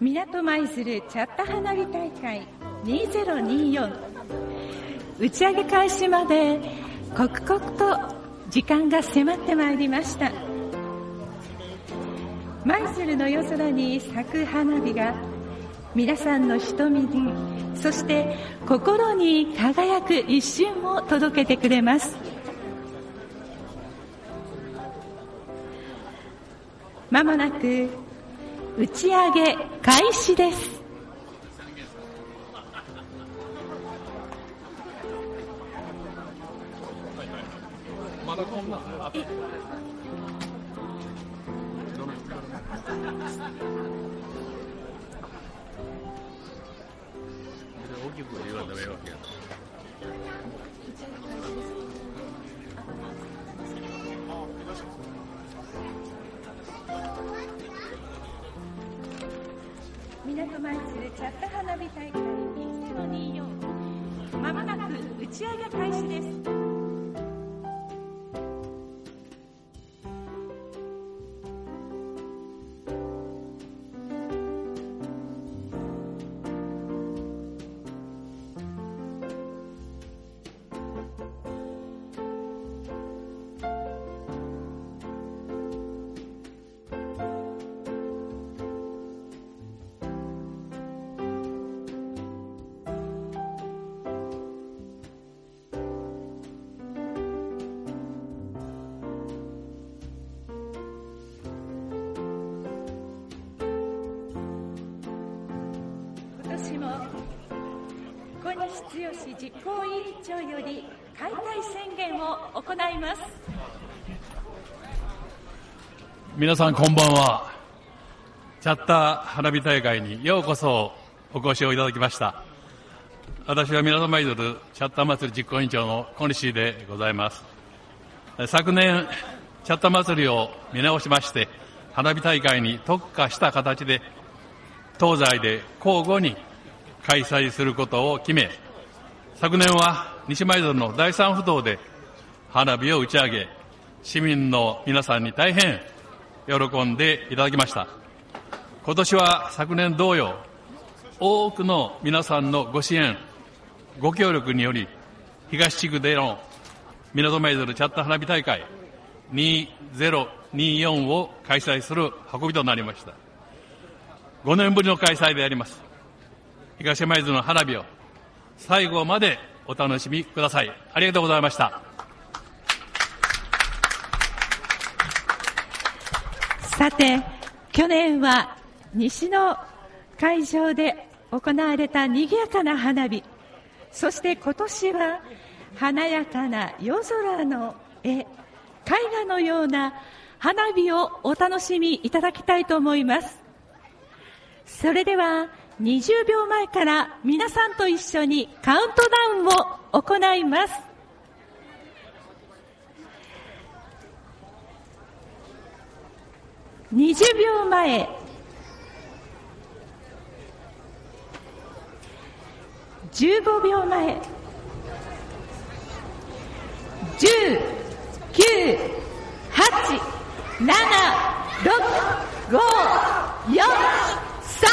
港舞鶴チャッタ花火大会2024打ち上げ開始まで刻々と時間が迫ってまいりました。舞鶴の夜空に咲く花火が皆さんの瞳にそして心に輝く一瞬を届けてくれます。まもなく打ち上げ開始です。皆さんこんばんは。チャッター花火大会にようこそお越しをいただきました。私は港舞鶴チャッター祭り実行委員長の小西でございます。昨年チャッター祭りを見直しまして花火大会に特化した形で東西で交互に開催することを決め、昨年は西舞鶴の第三不動で花火を打ち上げ、市民の皆さんに大変喜んでいただきました。今年は昨年同様、多くの皆さんのご支援、ご協力により、東地区での港舞鶴チャット花火大会2024を開催する運びとなりました。5年ぶりの開催であります。東舞鶴の花火を最後までお楽しみください。ありがとうございました。さて、去年は西の会場で行われた賑やかな花火、そして今年は華やかな夜空の絵、絵画のような花火をお楽しみいただきたいと思います。それでは20秒前から皆さんと一緒にカウントダウンを行います。20秒前。15秒前。10、9、8、7、6、5、4、3、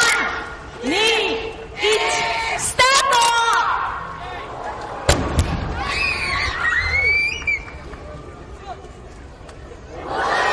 2、1、スタート。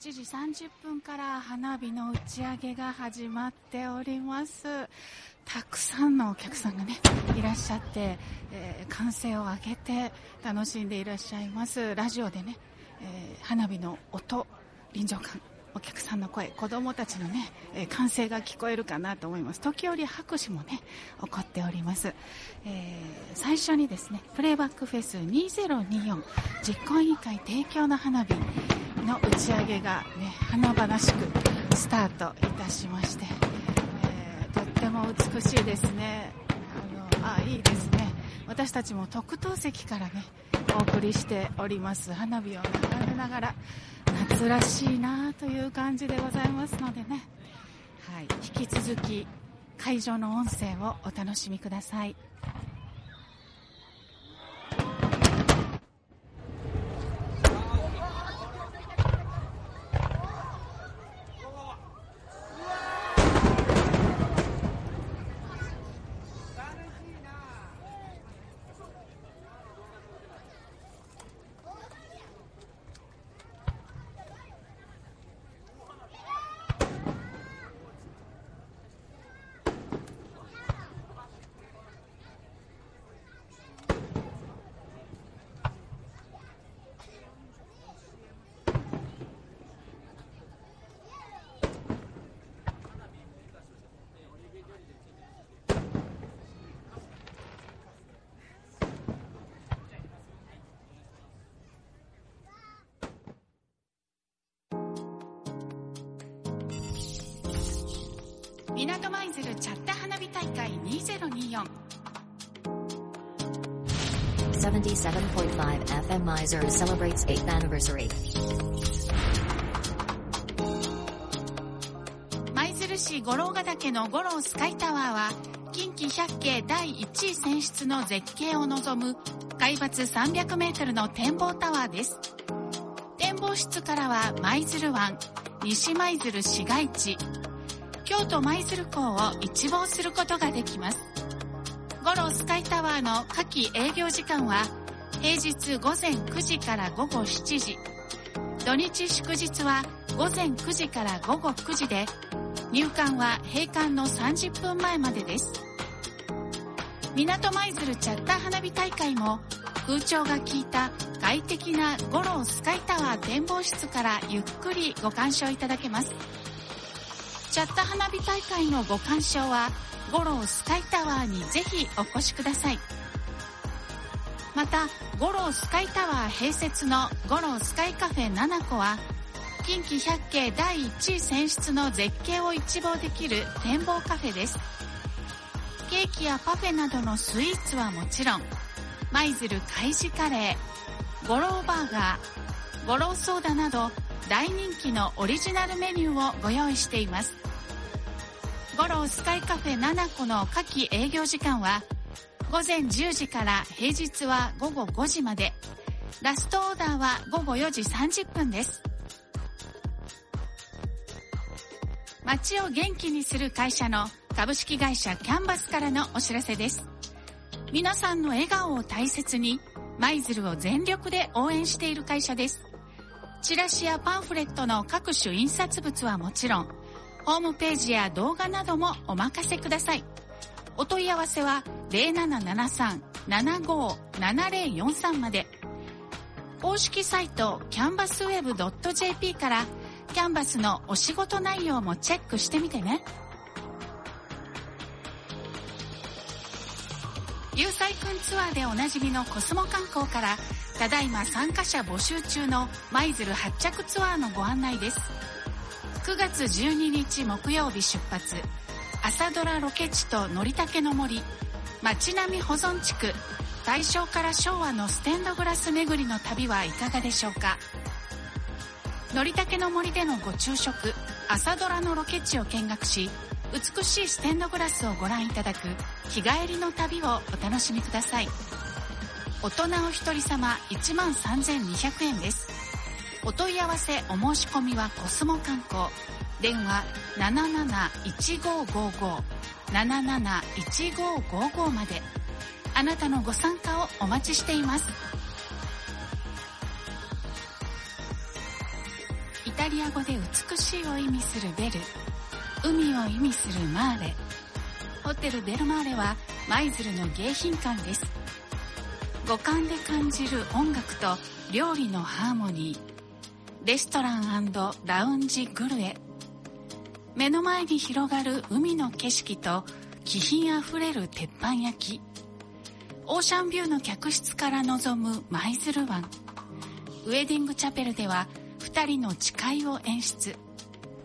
7時30分から花火の打ち上げが始まっておりますたくさんのお客さんがねいらっしゃって、えー、歓声を上げて楽しんでいらっしゃいますラジオでね、えー、花火の音臨場感お客さんの声、子供たちのね、えー、歓声が聞こえるかなと思います。時折拍手もね、起こっております。えー、最初にですね、プレイバックフェス2024実行委員会提供の花火の打ち上げがね、華々しくスタートいたしまして、えー、とっても美しいですね。あの、あ、いいですね。私たちも特等席からね、お送りしております花火を眺めながら夏らしいなという感じでございますのでね、はい、引き続き会場の音声をお楽しみください。港舞鶴チャッタ花火大会2024 77.5 FM Miser celebrates 8th anniversary. 舞鶴市五郎ヶ岳の五郎スカイタワーは近畿百景第1位選出の絶景を望む海抜300メートルの展望タワーです。展望室からは舞鶴湾、西舞鶴市街地、京都舞鶴港を一望することができます。五郎スカイタワーの夏季営業時間は平日午前9時から午後7時。土日祝日は午前9時から午後9時で入館は閉館の30分前までです。港舞鶴チャッター花火大会も空調が効いた快適な五郎スカイタワー展望室からゆっくりご鑑賞いただけます。チャッタ花火大会のご鑑賞は五郎スカイタワーにぜひお越しください。また五郎スカイタワー併設の五郎スカイカフェ7個は近畿百景第1位選出の絶景を一望できる展望カフェです。ケーキやパフェなどのスイーツはもちろん舞鶴海事カレー五郎バーガー五郎ソーダなど大人気のオリジナルメニューをご用意しています。五郎スカイカフェ7個の夏季営業時間は午前10時から平日は午後5時まで。ラストオーダーは午後4時30分です。街を元気にする会社の株式会社キャンバスからのお知らせです。皆さんの笑顔を大切に舞鶴を全力で応援している会社です。チラシやパンフレットの各種印刷物はもちろんホームページや動画などもお任せください。お問い合わせは0773-757043まで。公式サイトキャンバスウェブ .jp からキャンバスのお仕事内容もチェックしてみてね。有彩くんツアーでおなじみのコスモ観光からただいま参加者募集中の舞鶴発着ツアーのご案内です。9月12日木曜日出発。朝ドラロケ地とのりたけの森。町並み保存地区。大正から昭和のステンドグラス巡りの旅はいかがでしょうか。のりたけの森でのご昼食。朝ドラのロケ地を見学し美しいステンドグラスをご覧いただく。日帰りの旅をお楽しみください。大人お一人様1万3200円です。お問い合わせお申し込みはコスモ観光。電話771555 771555まで。あなたのご参加をお待ちしています。イタリア語で美しいを意味するベル。海を意味するマーレ。ホテルベルマーレは舞鶴の迎賓館です。五感で感じる音楽と料理のハーモニー。レストランラウンジグルエ。目の前に広がる海の景色と気品あふれる鉄板焼き。オーシャンビューの客室から望む舞鶴湾。ウェディングチャペルでは2人の誓いを演出。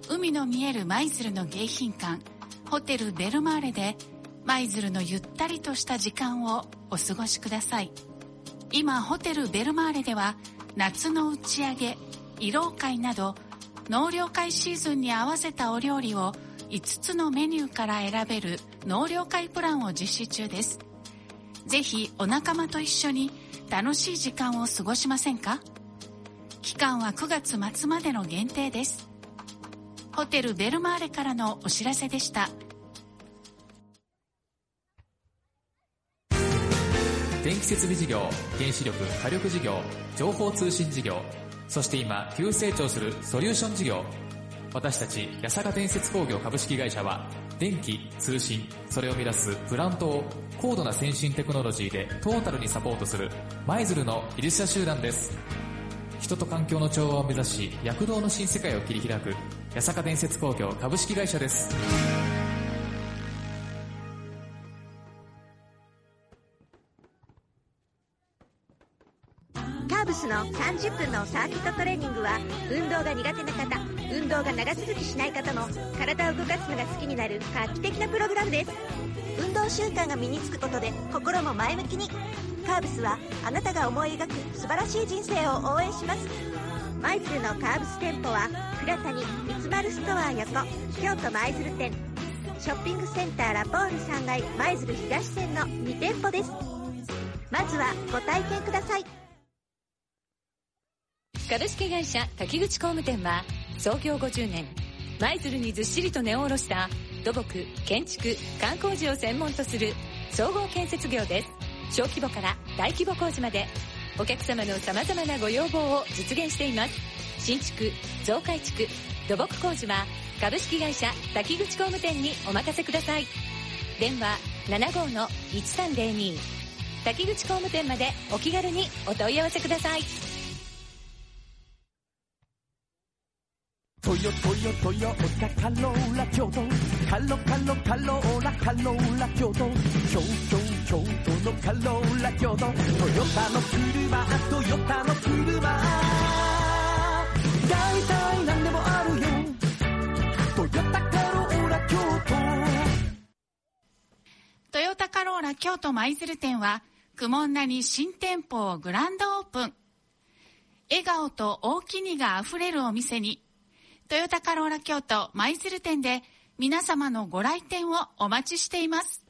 海の見える舞鶴の迎賓館。ホテルベルマーレで舞鶴のゆったりとした時間をお過ごしください。今ホテルベルマーレでは夏の打ち上げ慰労会など納涼会シーズンに合わせたお料理を5つのメニューから選べる納涼会プランを実施中です。ぜひお仲間と一緒に楽しい時間を過ごしませんか？期間は9月末までの限定です。ホテルベルマーレからのお知らせでした。電気設備事業原子力火力事業情報通信事業そして今急成長するソリューション事業。私たち八坂伝説工業株式会社は電気通信それを乱すプラントを高度な先進テクノロジーでトータルにサポートする舞鶴の技術者集団です。人と環境の調和を目指し躍動の新世界を切り開く八坂伝説工業株式会社です。カーブスの30分のサーキットトレーニングは運動が苦手な方運動が長続きしない方も体を動かすのが好きになる画期的なプログラムです。運動習慣が身につくことで心も前向きに。カーブスはあなたが思い描く素晴らしい人生を応援します。舞鶴のカーブス店舗は倉谷三つ丸ストア横京都舞鶴店。ショッピングセンターラポール3階舞鶴東店の2店舗です。まずはご体験ください。株式会社滝口工務店は創業50年舞鶴にずっしりと根を下ろした土木建築観光地を専門とする総合建設業です。小規模から大規模工事までお客様の様々なご要望を実現しています。新築増改築土木工事は株式会社滝口工務店にお任せください。電話75-1302滝口工務店までお気軽にお問い合わせください。トヨトヨトヨタカローラ京都カロカロカローラカローラ京都京都京都のカローラ京都トヨタの車トヨタの車大体何でもあるよトヨタカローラ京トヨタカローラ京都舞鶴店は苦悶なに新店舗をグランドオープン笑顔と大きにがあふれるお店にトヨタカローラ京都舞鶴店で皆様のご来店をお待ちしています。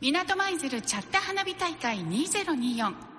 港舞鶴チャッタ花火大会2024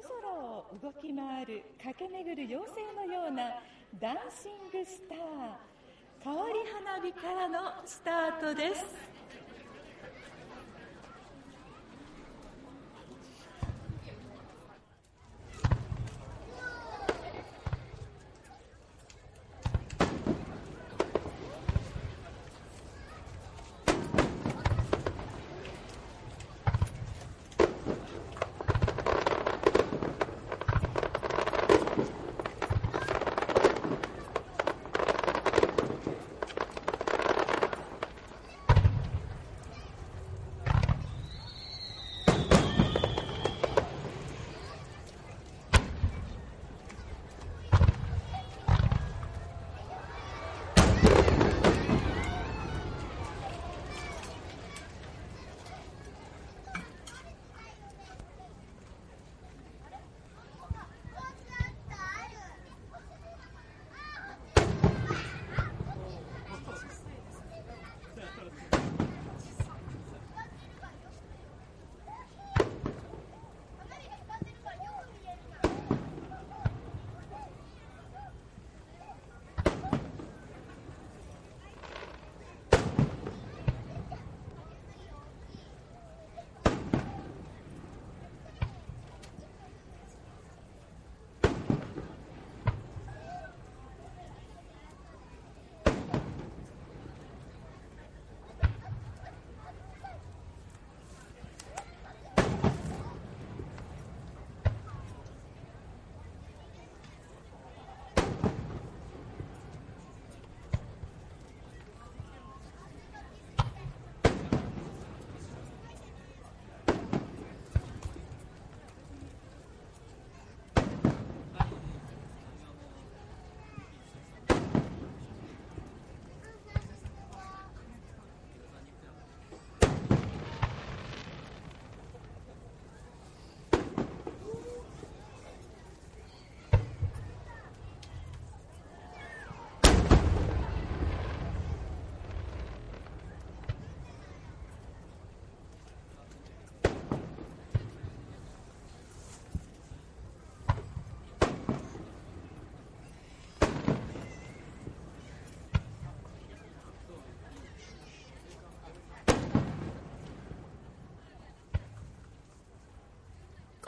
ぞろを動き回る駆け巡る妖精のようなダンシングスター変わり花火からのスタートです。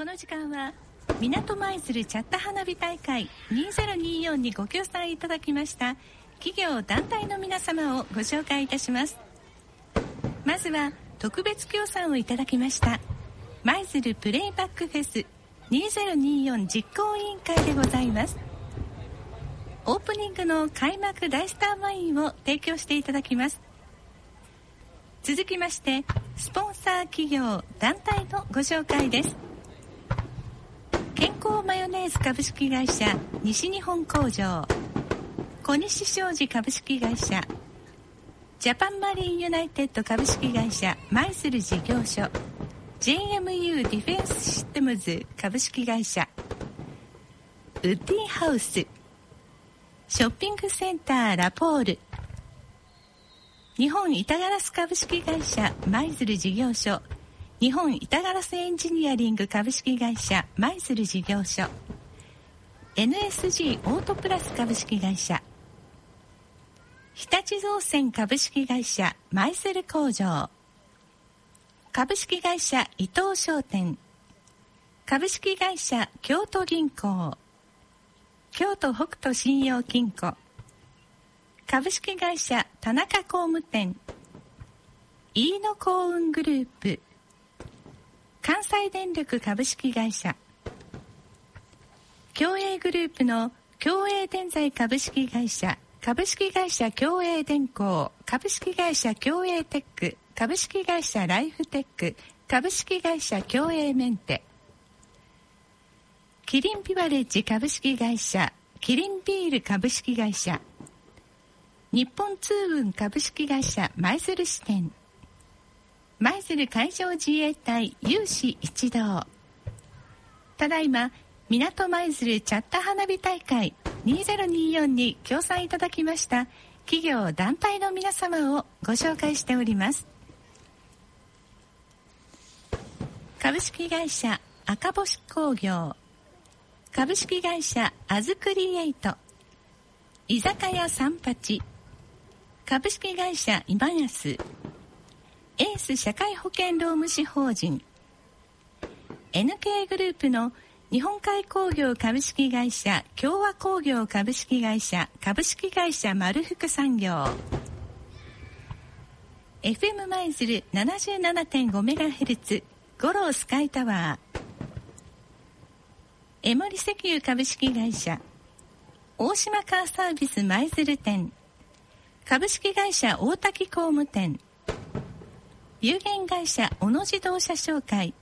この時間は港舞鶴チャット花火大会2024にご協賛いただきました企業団体の皆様をご紹介いたします。まずは特別協賛をいただきました舞鶴プレイバックフェス2024実行委員会でございます。オープニングの開幕大スターワインを提供していただきます。続きましてスポンサー企業団体のご紹介です。ケンコーマヨネーズ株式会社西日本工場。小西商事株式会社。ジャパンマリンユナイテッド株式会社舞鶴事業所。JMU ディフェンスシステムズ株式会社。ウッディハウス。ショッピングセンターラポール。日本板ガラス株式会社舞鶴事業所。日本板ガラスエンジニアリング株式会社舞鶴事業所。NSG オートプラス株式会社。日立造船株式会社舞鶴工場。株式会社伊藤商店。株式会社京都銀行。京都北斗信用金庫。株式会社田中工務店。飯野幸運グループ。関西電力株式会社。共栄グループの共栄電材株式会社。株式会社共栄電工。株式会社共栄テック。株式会社ライフテック。株式会社共栄メンテ。キリンビバレッジ株式会社。キリンビール株式会社。日本通運株式会社舞鶴支店。舞鶴海上自衛隊有志一同。ただいま港舞鶴チャッタ花火大会2024に協賛いただきました企業団体の皆様をご紹介しております。株式会社赤星工業。株式会社アズクリエイト。居酒屋三八。株式会社今安エース社会保険労務士法人。NK グループの日本海工業株式会社共和工業株式会社株式会社丸福産業。FM 舞鶴 77.5MHz 五郎スカイタワー。エモリ石油株式会社大島カーサービス舞鶴店。株式会社大滝工務店。有限会社小野自動車商会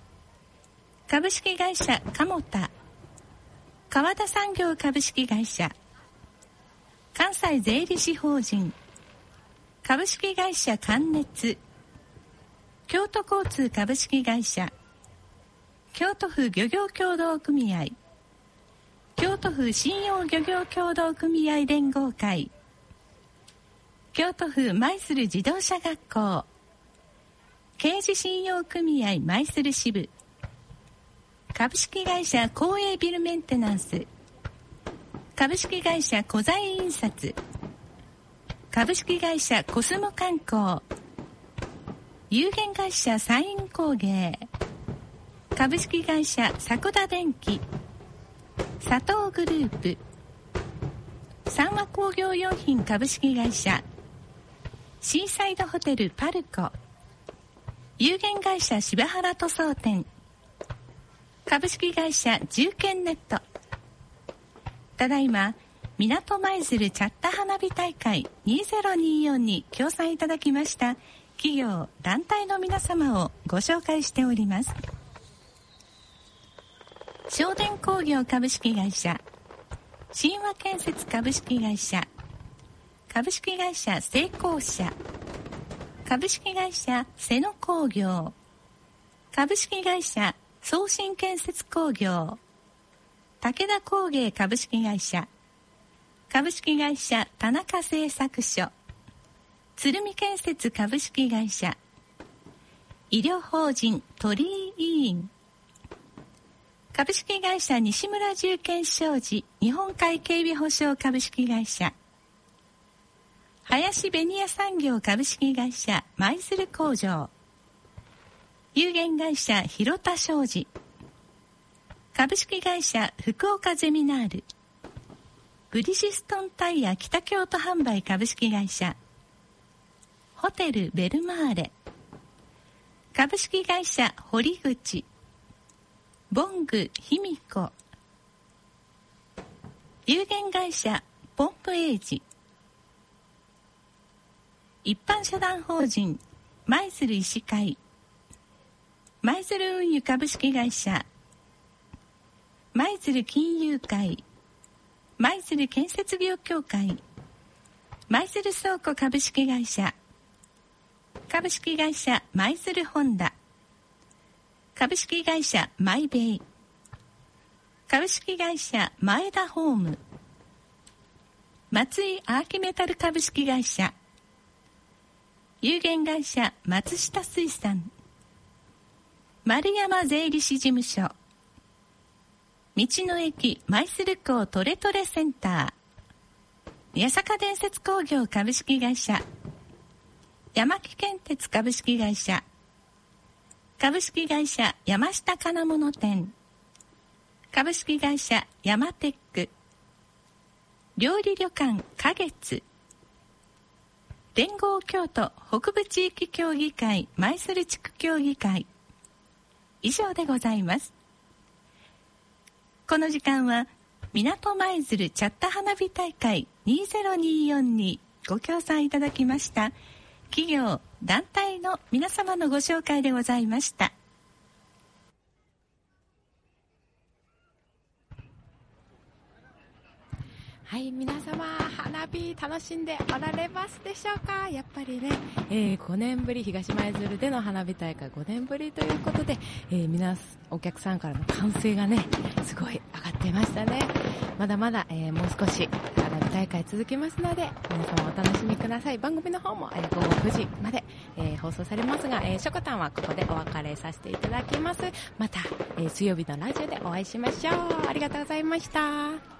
株式会社鴨田川田産業株式会社関西税理士法人株式会社関熱京都交通株式会社京都府漁業協同組合京都府信用漁業協同組合連合会京都府舞鶴自動車学校刑事信用組合舞鶴支部。株式会社公営ビルメンテナンス。株式会社小材印刷。株式会社コスモ観光。有限会社サイン工芸。株式会社迫田電機。佐藤グループ。三和工業用品株式会社。シーサイドホテルパルコ。有限会社柴原塗装店。株式会社重建ネット。ただいま港舞鶴チャッタ花火大会2024に協賛いただきました企業団体の皆様をご紹介しております。正電工業株式会社神話建設株式会社株式会社成功社株式会社瀬野工業。株式会社送信建設工業。武田工芸株式会社。株式会社田中製作所。鶴見建設株式会社。医療法人鳥居委員。株式会社西村重建商事日本海警備保障株式会社。林ベニヤ産業株式会社舞鶴工場。有限会社広田商事。株式会社福岡ゼミナール。ブリヂストンタイヤ北京都販売株式会社。ホテルベルマーレ。株式会社堀口。ボング卑弥呼。有限会社ポンプエイジ。一般社団法人舞鶴医師会。舞鶴運輸株式会社。舞鶴金融会。舞鶴建設業協会。舞鶴倉庫株式会社。株式会社舞鶴ホンダ。株式会社マイベイ。株式会社前田ホーム。松井アーキメタル株式会社。有限会社松下水産。丸山税理士事務所。道の駅舞鶴港トレトレセンター。八坂伝説工業株式会社。山木建鉄株式会社。株式会社山下金物店。株式会社山テック。料理旅館花月。連合京都北部地域協議会舞鶴地区協議会。以上でございます。この時間は港舞鶴チャッタ花火大会2024にご協賛いただきました企業団体の皆様のご紹介でございました。はい皆様花火楽しんでおられますでしょうか？やっぱりね、えー、5年ぶり東舞鶴での花火大会5年ぶりということで、えー、皆お客さんからの歓声がねすごい上がってましたねまだまだ、えー、もう少し花火大会続きますので、皆様お楽しみください。番組の方も、えー午後9時まで、えー放送されますが、えー、しょこたんはここでお別れさせていただきます。また、えー水曜日のラジオでお会いしましょう。ありがとうございました。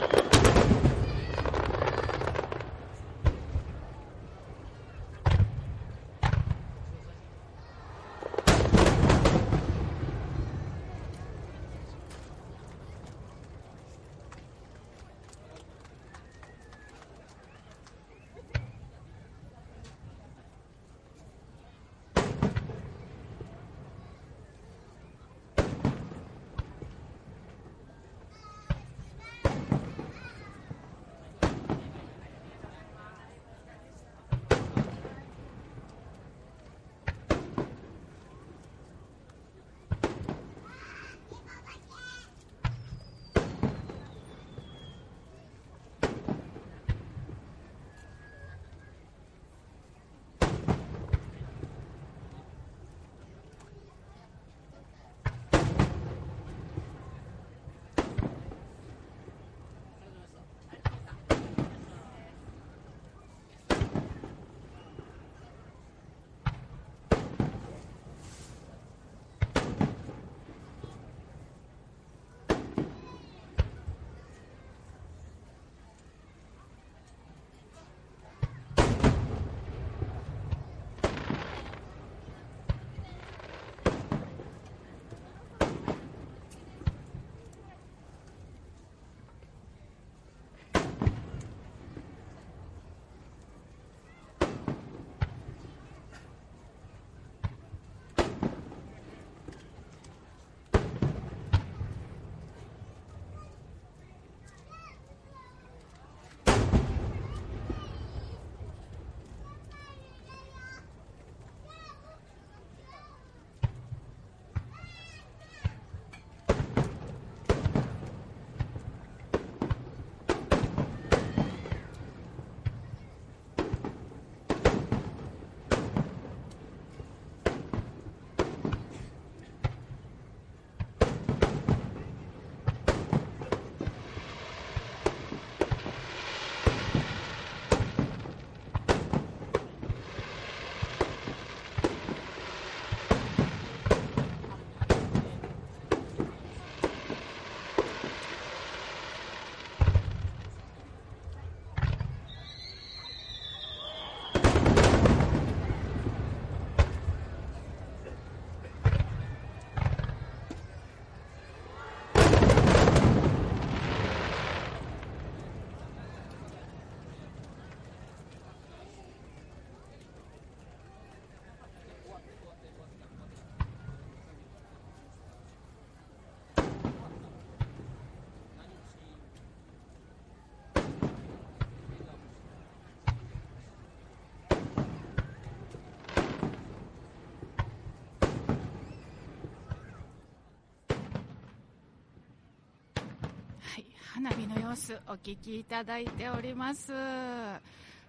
はい、花火の様子お聞きいただいております。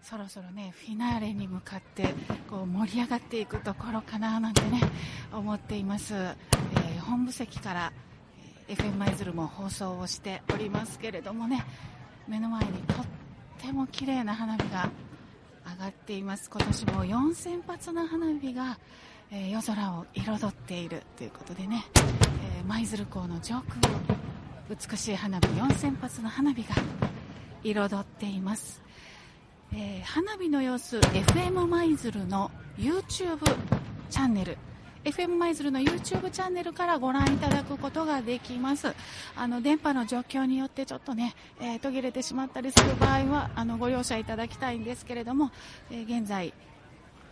そろそろねフィナーレに向かってこう盛り上がっていくところかななんてね思っています、えー本部席からえ FM 舞鶴も放送をしておりますけれどもね目の前にとっても綺麗な花火が上がっています。今年も4000発の花火が、えー夜空を彩っているということでねえー舞鶴港の上空を美しい花火4000発の花火が彩っています、えー花火の様子 FM 舞鶴の YouTube チャンネル。FM 舞鶴の YouTube チャンネルからご覧いただくことができます。あの電波の状況によってちょっとね、えー途切れてしまったりする場合はあのご容赦いただきたいんですけれども、えー現在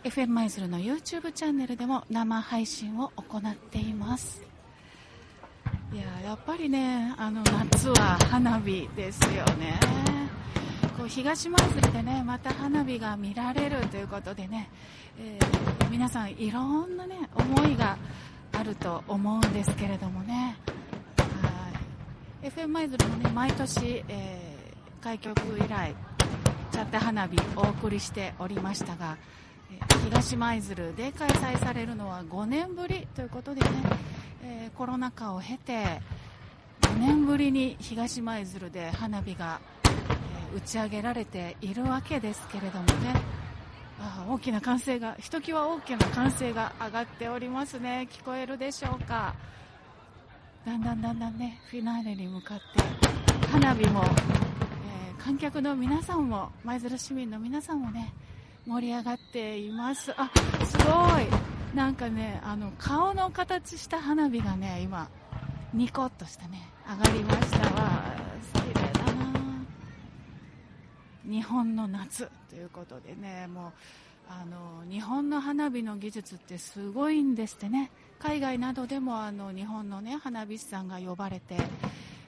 FM 舞鶴の YouTube チャンネルでも生配信を行っています。いややっぱりねあの夏は花火ですよね。こう東舞鶴でねまた花火が見られるということでね、えー皆さんいろんなね思いがあると思うんですけれどもね。はい。FM 舞鶴もね毎年、えー開局以来チャッタ花火お送りしておりましたが東舞鶴で開催されるのは5年ぶりということでね、えーコロナ禍を経て4年ぶりに東舞鶴で花火が、えー打ち上げられているわけですけれどもね。あ大きな歓声がひときわ大きな歓声が上がっておりますね。聞こえるでしょうか？だんだんだんだんねフィナーレに向かって花火も、えー観客の皆さんも舞鶴市民の皆さんもね盛り上がっています。あすごい！なんかねあの顔の形した花火がね今ニコッとしてね上がりましたわ。綺麗だな。日本の夏ということでねもうあの日本の花火の技術ってすごいんですってね。海外などでもあの日本のね花火師さんが呼ばれて、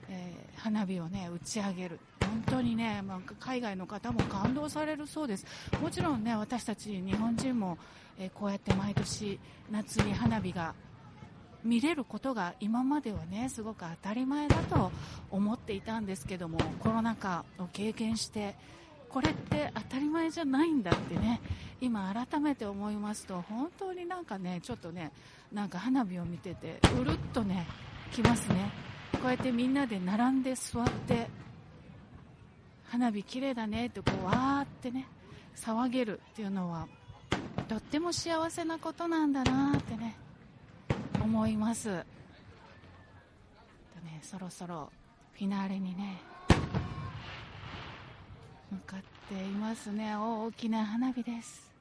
えー花火をね打ち上げる。本当にね、まあ、海外の方も感動されるそうです。もちろんね私たち日本人も、えーこうやって毎年夏に花火が見れることが今まではねすごく当たり前だと思っていたんですけどもコロナ禍を経験してこれって当たり前じゃないんだってね今改めて思いますと本当になんかねちょっとねなんか花火を見ててうるっとねきますね。こうやってみんなで並んで座って花火綺麗だねってこうわーってね騒げるっていうのはとっても幸せなことなんだなってね思います。とねそろそろフィナーレにね向かっていますね。大きな花火です。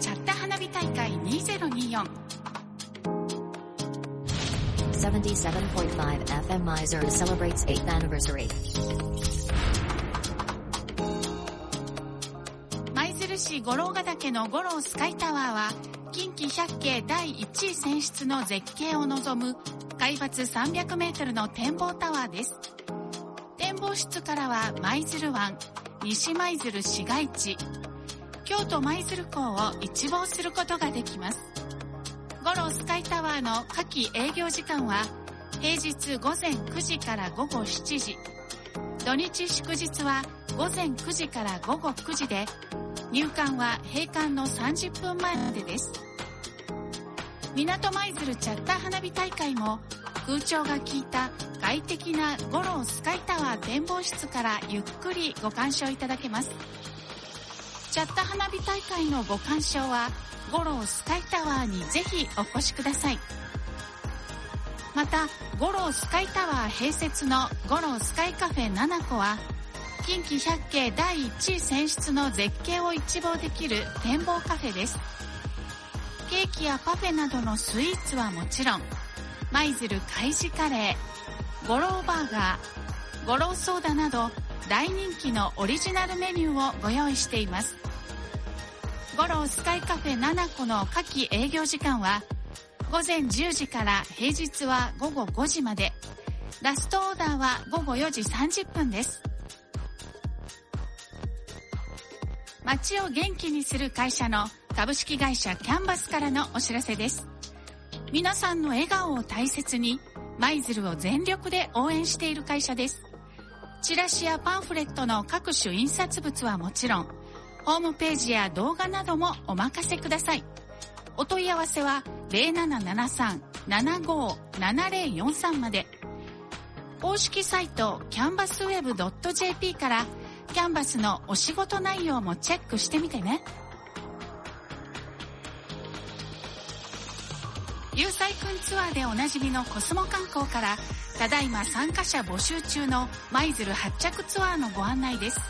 チャッタ花火大会2024 77.5 FM Miser celebrates 8th anniversary. 舞鶴市五郎ヶ岳の五郎スカイタワーは近畿百景第1位選出の絶景を望む海抜300メートルの展望タワーです展望室からは舞鶴湾西舞鶴市街地京都舞鶴港を一望することができます。五郎スカイタワーの夏季営業時間は平日午前9時から午後7時。土日祝日は午前9時から午後9時で入館は閉館の30分前までです。港舞鶴チャッター花火大会も空調が効いた快適な五郎スカイタワー展望室からゆっくりご鑑賞いただけます。チャッタ花火大会のご鑑賞は五郎スカイタワーにぜひお越しください。また五郎スカイタワー併設の五郎スカイカフェ7個は近畿百景第1位選出の絶景を一望できる展望カフェです。ケーキやパフェなどのスイーツはもちろん舞鶴海事カレー五郎バーガー五郎ソーダなど大人気のオリジナルメニューをご用意しています。五郎スカイカフェ7個の夏季営業時間は午前10時から平日は午後5時まで。ラストオーダーは午後4時30分です。街を元気にする会社の株式会社キャンバスからのお知らせです。皆さんの笑顔を大切に舞鶴を全力で応援している会社です。チラシやパンフレットの各種印刷物はもちろんホームページや動画などもお任せください。お問い合わせは0773-757043まで。公式サイトキャンバスウェブ .jp からキャンバスのお仕事内容もチェックしてみてね。有彩くんツアーでおなじみのコスモ観光からただいま参加者募集中の舞鶴発着ツアーのご案内です。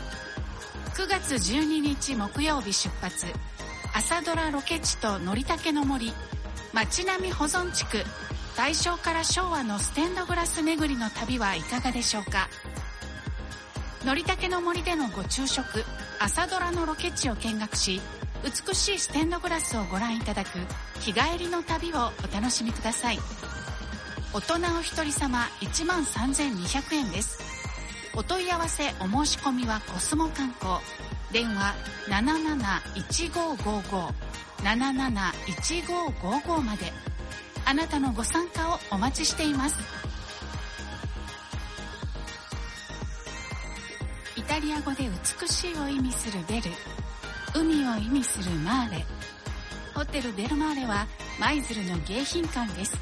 9月12日木曜日出発。朝ドラロケ地とのりたけの森。町並み保存地区。大正から昭和のステンドグラス巡りの旅はいかがでしょうか。のりたけの森でのご昼食。朝ドラのロケ地を見学し美しいステンドグラスをご覧いただく日帰りの旅をお楽しみください。大人お一人様1万3200円です。お問い合わせお申し込みはコスモ観光。電話771555 771555まで。あなたのご参加をお待ちしています。イタリア語で美しいを意味するベル。海を意味するマーレ。ホテルベルマーレは舞鶴の迎賓館です。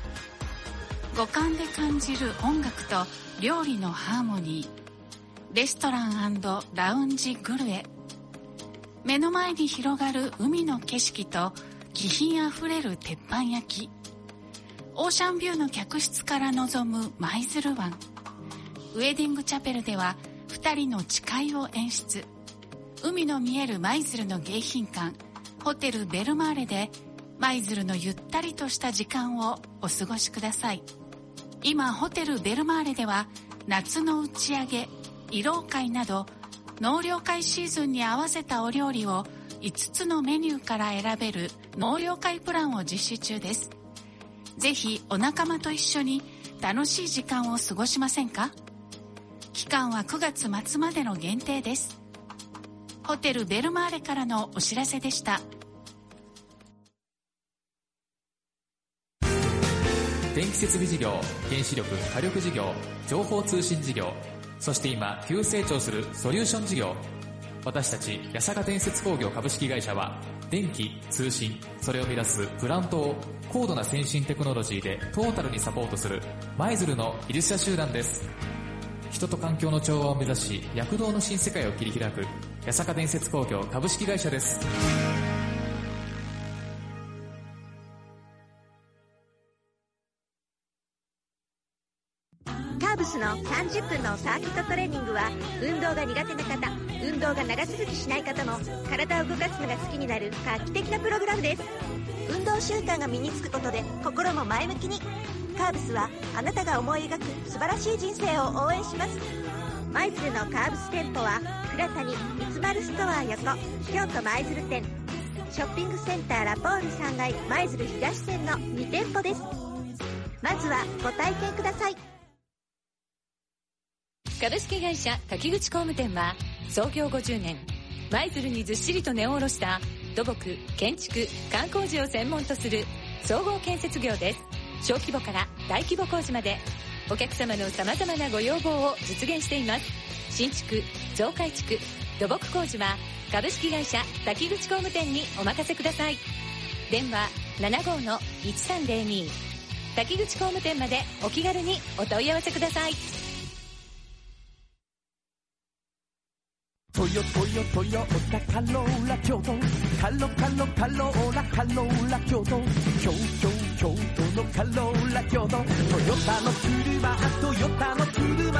五感で感じる音楽と料理のハーモニー。レストランラウンジグルエ。目の前に広がる海の景色と気品あふれる鉄板焼き。オーシャンビューの客室から望む舞鶴湾。ウェディングチャペルでは2人の誓いを演出。海の見える舞鶴の迎賓館ホテルベルマーレで舞鶴のゆったりとした時間をお過ごしください。今ホテルベルマーレでは夏の打ち上げ慰労会など納涼会シーズンに合わせたお料理を5つのメニューから選べる納涼会プランを実施中です。ぜひお仲間と一緒に楽しい時間を過ごしませんか？期間は9月末までの限定です。ホテルベルマーレからのお知らせでした。電気設備事業原子力火力事業情報通信事業そして今急成長するソリューション事業。私たち八坂伝説工業株式会社は電気通信それを乱すプラントを高度な先進テクノロジーでトータルにサポートする舞鶴の技術者集団です。人と環境の調和を目指し躍動の新世界を切り開く。八坂伝説工業株式会社です。カーブスの30分のサーキットトレーニングは運動が苦手な方運動が長続きしない方も体を動かすのが好きになる画期的なプログラムです。運動習慣が身につくことで心も前向きに。カーブスはあなたが思い描く素晴らしい人生を応援します。舞鶴のカーブス店舗は倉谷三丸ストア横京都舞鶴店。ショッピングセンターラポール3階舞鶴東店の2店舗です。まずはご体験ください。株式会社滝口工務店は創業50年舞鶴にずっしりと根を下ろした土木建築観光地を専門とする総合建設業です。小規模から大規模工事までお客様の様々なご要望を実現しています。新築増改築土木工事は株式会社滝口工務店にお任せください。電話75-1302滝口工務店までお気軽にお問い合わせください。トヨトヨトヨタカローラ京都カロカロカローラカローラ京都京京京都のカローラ京都トヨタの車トヨタの車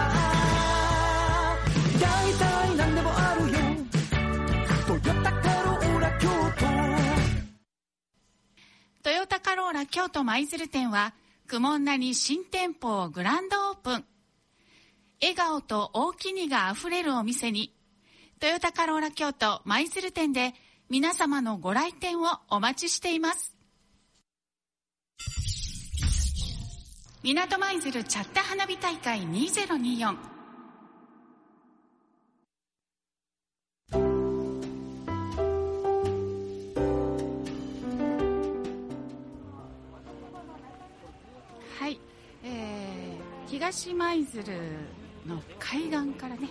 大体何でもあるよトヨタカローラ京トヨタカローラ京都舞鶴店は、苦悶なに新店舗をグランドオープン。笑顔と大きにがあふれるお店に、トヨタカローラ京都舞鶴店で皆様のご来店をお待ちしています。港舞鶴チャッタ花火大会2024はい、えー、東舞鶴の海岸からね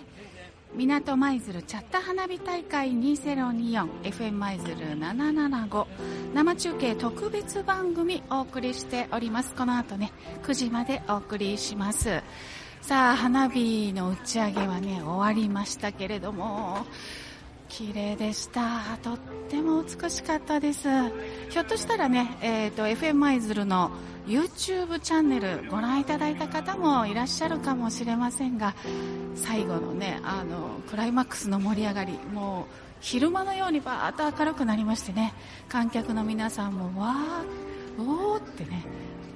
港舞鶴チャッタ花火大会 2024FM 舞鶴775生中継特別番組お送りしております。この後ね9時までお送りします。さあ花火の打ち上げはね終わりましたけれども綺麗でした。とっても美しかったです。ひょっとしたらね、えー、と FM 舞鶴の YouTube チャンネルご覧いただいた方もいらっしゃるかもしれませんが最後のねあのクライマックスの盛り上がりもう昼間のようにバーッと明るくなりましてね観客の皆さんもわーおーってね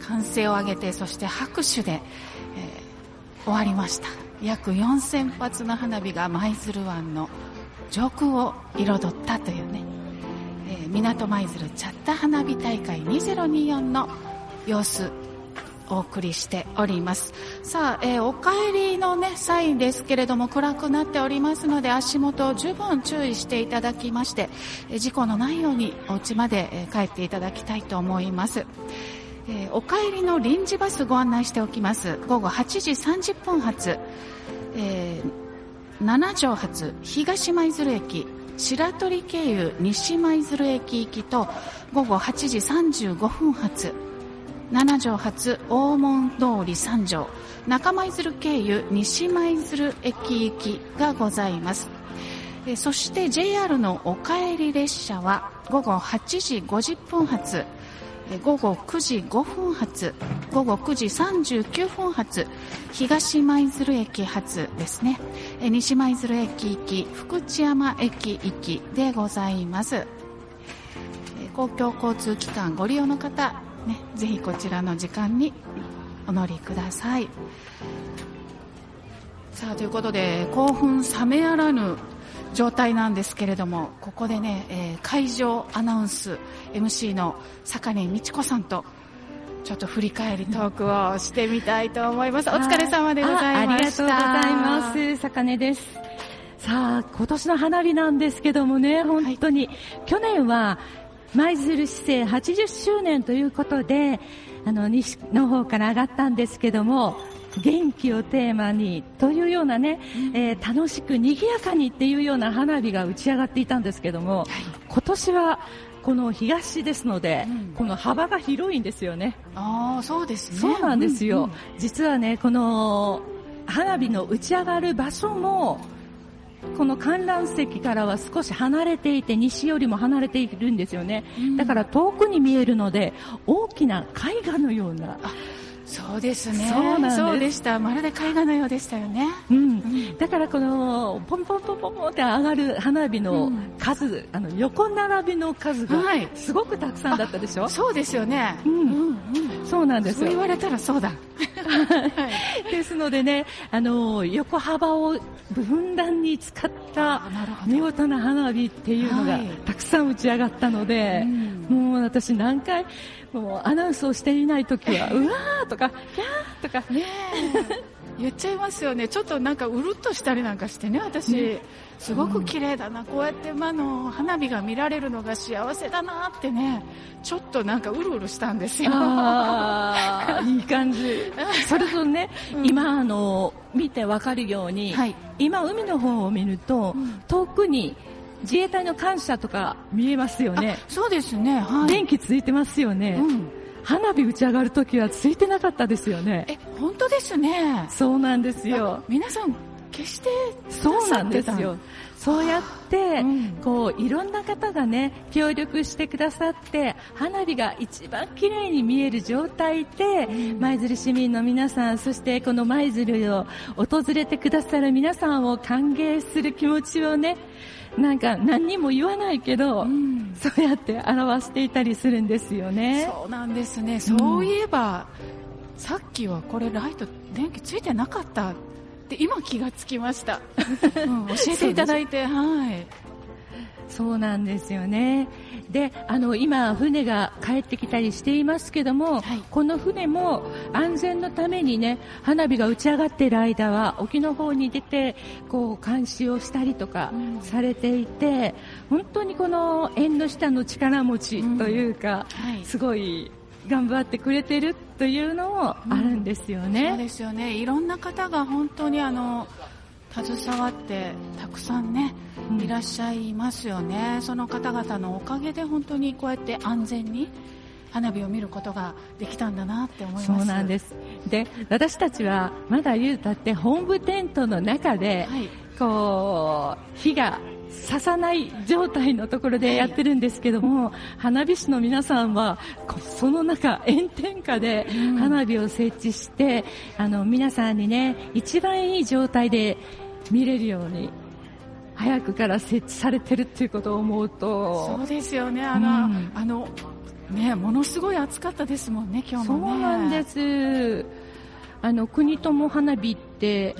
歓声を上げてそして拍手で、えー終わりました。約4000発の花火が舞鶴湾の上空を彩ったというね、えー港舞鶴チャッタ花火大会2024の様子お送りしております。さあ、えーお帰りのね際ですけれども暗くなっておりますので足元を十分注意していただきましてえ事故のないようにお家までえ帰っていただきたいと思います。えお帰りの臨時バスご案内しておきます。午後8時30分発、えー7条発東舞鶴駅白鳥経由西舞鶴駅行きと午後8時35分発。7条発大門通り3条中舞鶴経由西舞鶴駅行きがございます。そして JR のお帰り列車は午後8時50分発。午後9時5分発午後9時39分発東舞鶴駅発ですね。西舞鶴駅行き福知山駅行きでございます。公共交通機関ご利用の方、ね、ぜひこちらの時間にお乗りください。さあということで興奮冷めやらぬ状態なんですけれどもここでね、えー会場アナウンス MC の坂根美智子さんとちょっと振り返りトークをしてみたいと思いますお疲れ様でございましたあありがとうございます。坂根です。さあ、今年の花火なんですけどもね、本当に、去年は、舞鶴市政80周年ということで、あの、西の方から上がったんですけども、元気をテーマにというようなね、えー楽しく賑やかにっていうような花火が打ち上がっていたんですけども、今年はこの東ですので、この幅が広いんですよね。ああそうですね。そうなんですよ、うんうん。実はねこの花火の打ち上がる場所もこの観覧席からは少し離れていて西よりも離れているんですよね、だから遠くに見えるので大きな絵画のようなそうですね。そうでした。まるで絵画のようでしたよね。うん、だからこのポンポンポンポンポンって上がる花火の数、あの横並びの数がはいすごくたくさんだったでしょ、そうですよねうんそうなんですよそう言われたらそうだですのでね、あの横幅をふんだんに使った見事な花火っていうのがはいたくさん打ち上がったので、もう私何回もうアナウンスをしていない時は うわーとかキャーとか。ね言っちゃいますよね。ちょっとなんかうるっとしたりなんかしてね私、すごく綺麗だな、こうやって、まあ、の花火が見られるのが幸せだなってね。ちょっとなんかうるうるしたんですよ。いい感じ。それとね、今あの見てわかるように、今海の方を見ると、遠くに自衛隊の感謝とか見えますよね。そうですね。はい。電気ついてますよね。花火打ち上がるときはついてなかったですよね。え、本当ですね。そうなんですよ。皆さん決してそうなんですよ。そうやって、こういろんな方がね協力してくださって花火が一番綺麗に見える状態で舞鶴市民の皆さんそしてこの舞鶴を訪れてくださる皆さんを歓迎する気持ちをねなんか何にも言わないけど、そうやって表していたりするんですよね。そうなんですね。そういえば、さっきはこれライト電気ついてなかったって今気がつきました。うん教えていただいて、はい。そうなんですよね。で、あの今船が帰ってきたりしていますけども、この船も安全のためにね、花火が打ち上がっている間は沖の方に出てこう監視をしたりとかされていて、本当にこの縁の下の力持ちというか、すごい頑張ってくれてるというのもあるんですよね。そうですよね。いろんな方が本当にあの携わってたくさんね、いらっしゃいますよね。その方々のおかげで本当にこうやって安全に花火を見ることができたんだなって思います。そうなんです。で、私たちはまだ言うたって本部テントの中で、こう火が刺さない状態のところでやってるんですけども、花火師の皆さんはこその中炎天下で花火を設置して、あの皆さんにね一番いい状態で見れるように早くから設置されてるっていうことを思うとそうですよね。あの、うんあのねものすごい暑かったですもんね今日そうもね。なんです。あの国友花火って、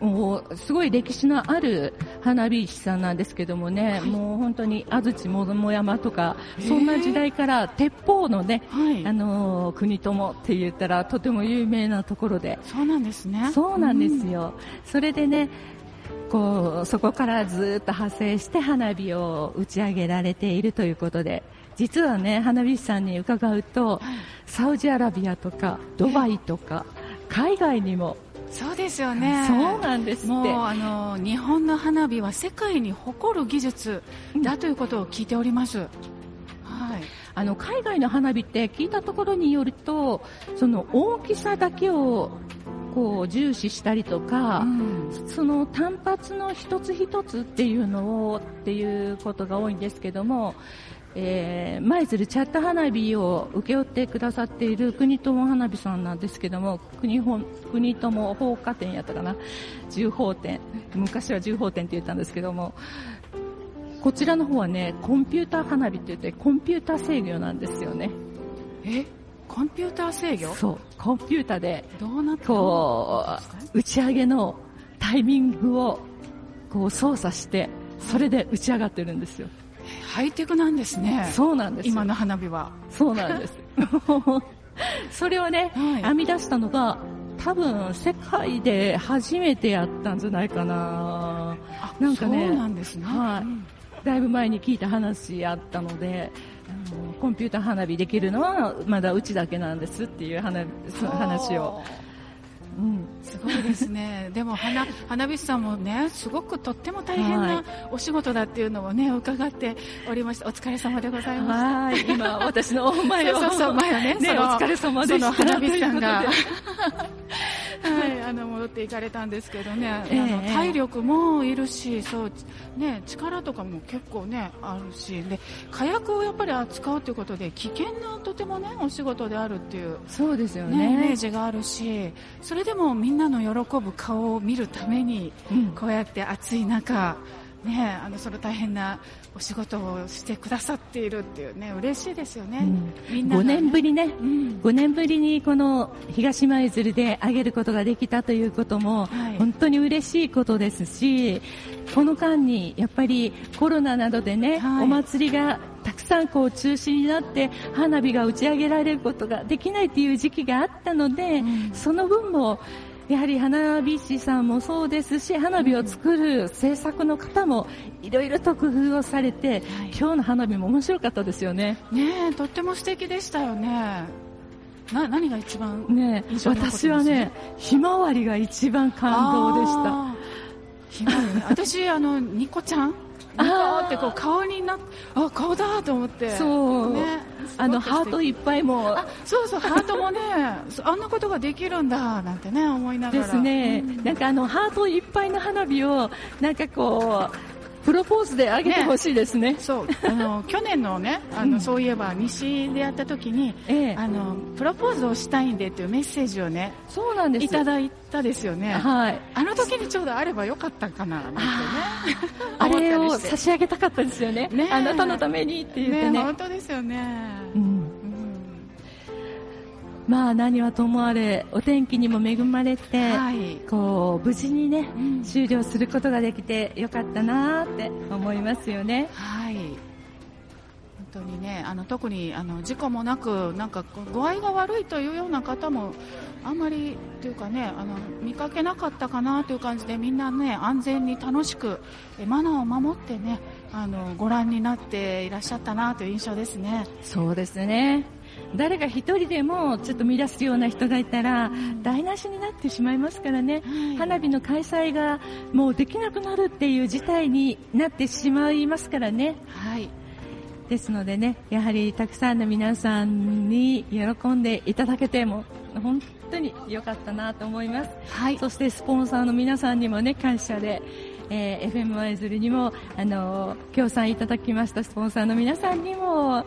もうすごい歴史のある花火師さんなんですけどもね、もう本当に安土桃山とかそんな時代から鉄砲のね、あの国友って言ったらとても有名なところで、そうなんですね。そうなんですよ。それでね。こうそこからずっと派生して花火を打ち上げられているということで実はね花火師さんに伺うと、サウジアラビアとかドバイとか海外にもそうですよね。そうなんですもうあの日本の花火は世界に誇る技術だということを聞いております。はい。あの海外の花火って聞いたところによるとその大きさだけをこう重視したりとか、その単発の一つ一つっていうのをっていうことが多いんですけども、えー、舞鶴チャット花火を請け負ってくださっている国友花火さんなんですけども国本国友放火店やったかな？重宝店。昔は重宝店って言ったんですけどもこちらの方はねコンピューター花火って言ってコンピューター制御なんですよね。え？コンピューター制御？そう。コンピューターでどうなってこう打ち上げのタイミングをこう操作してそれで打ち上がってるんですよ。ハイテクなんですね。そうなんですよ。今の花火は。そうなんです。それをね、編み出したのが多分世界で初めてやったんじゃないかな。なんかねそうなんですね。はい、だいぶ前に聞いた話あったのであのコンピューター花火できるのはまだうちだけなんですっていう話を、うん、すごいですね。でも花花火師さんもね、すごくとっても大変はないお仕事だっていうのをね伺っておりました。お疲れ様でございます。はい今私の前をそうそう前をね、ねお疲れ様でしたその花火師さんが はい、あの戻っていかれたんですけどね、ええあの体力もいるし、そうね力とかも結構ねあるし、で火薬をやっぱり扱うということで危険なとてもねお仕事であるっていう。そうですよね、ねイメージがあるしそれでもみんなの喜ぶ顔を見るために、こうやって暑い中、ね、あのその大変なお仕事をしてくださっているっていうね嬉しいですよね、みんなが5ね年ぶりね、5年ぶりにこの東舞鶴で上げることができたということも、本当に嬉しいことですし、この間にやっぱりコロナなどでね、お祭りがたくさんこう中止になって花火が打ち上げられることができないという時期があったので、その分もやはり花火師さんもそうですし花火を作る制作の方もいろいろと工夫をされて、今日の花火も面白かったですよね。ねえとっても素敵でしたよね。な何が一番ね私はねひまわりが一番感動でした。ひまわりね。私あのニコちゃんニコってこう顔になっあ顔だと思って。そう、ね。あのハートいっぱいも。あそうそうハートもねあんなことができるんだなんてね思いながら。ですね、なんかあのハートいっぱいの花火をなんかこうプロポーズであげてほしいですね。そうあの 去年のねあの、そういえば西でやった時に、あのプロポーズをしたいんでっていうメッセージをねそうなんですいただいたですよね。はい。あの時にちょうどあればよかったかなね。あれを差し上げたかったですよね。ねあなたのためにって言ってね。本当ですよね。うんまあ何はともあれお天気にも恵まれて、はいこう無事にね、終了することができてよかったなって思いますよね。はい。本当にね、あの特にあの事故もなく、なんか具合が悪いというような方もあんまりというかね、あの見かけなかったかなという感じで、みんなね安全に楽しくえマナーを守ってね、あのご覧になっていらっしゃったなという印象ですね。そうですね。誰か一人でもちょっと乱すような人がいたら台無しになってしまいますからね、花火の開催がもうできなくなるっていう事態になってしまいますからね。はい。ですのでね、やはりたくさんの皆さんに喜んでいただけても本当に良かったなと思います。はい。そしてスポンサーの皆さんにもね、感謝で、えー、FM ワイズルにも、あのー協賛いただきましたスポンサーの皆さんにも、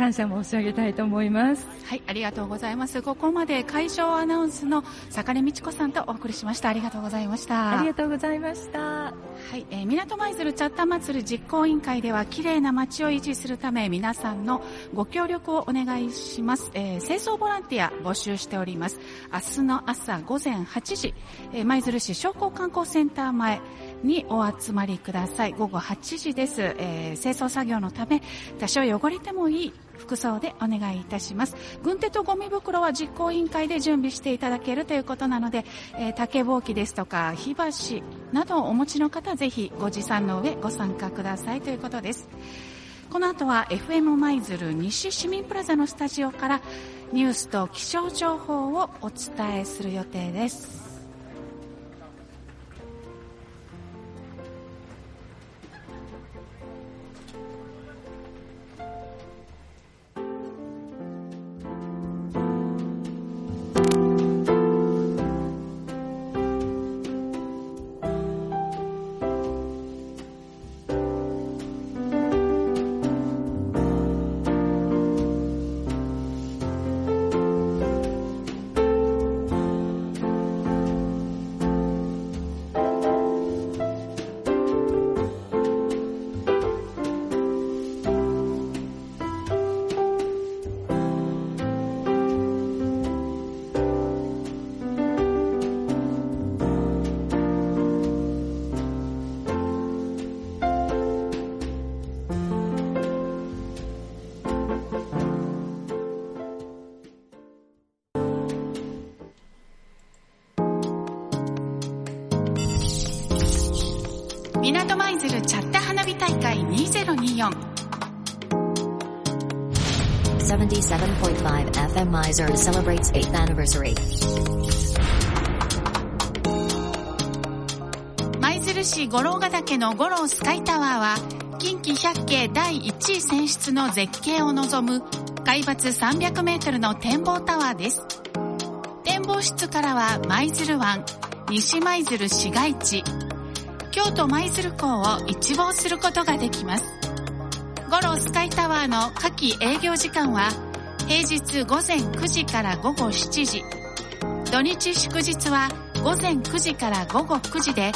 感謝申し上げたいと思います。はい、ありがとうございます。ここまで会場アナウンスの坂根美智子さんとお送りしました。ありがとうございました。ありがとうございました。はい、えー港舞鶴チャッター祭り実行委員会では綺麗な街を維持するため皆さんのご協力をお願いします、えー清掃ボランティア募集しております明日の朝午前8時えー舞鶴市商工観光センター前にお集まりください午後8時です、えー清掃作業のため多少汚れてもいい服装でお願いいたします。軍手とゴミ袋は実行委員会で準備していただけるということなので、えー竹ぼうきですとか火箸などをお持ちの方ぜひご持参の上ご参加くださいということです。この後は FM 舞鶴西市民プラザのスタジオからニュースと気象情報をお伝えする予定です。77.5 FM Miser celebrates 8th anniversary. 舞鶴市五郎ヶ岳の五郎スカイタワーは近畿百景第1位選出の絶景を望む海抜300メートルの展望タワーです展望室からは舞鶴湾西舞鶴市街地京都舞鶴港を一望することができますスカイタワーの夏季営業時間は平日午前9時から午後7時。土日祝日は午前9時から午後9時で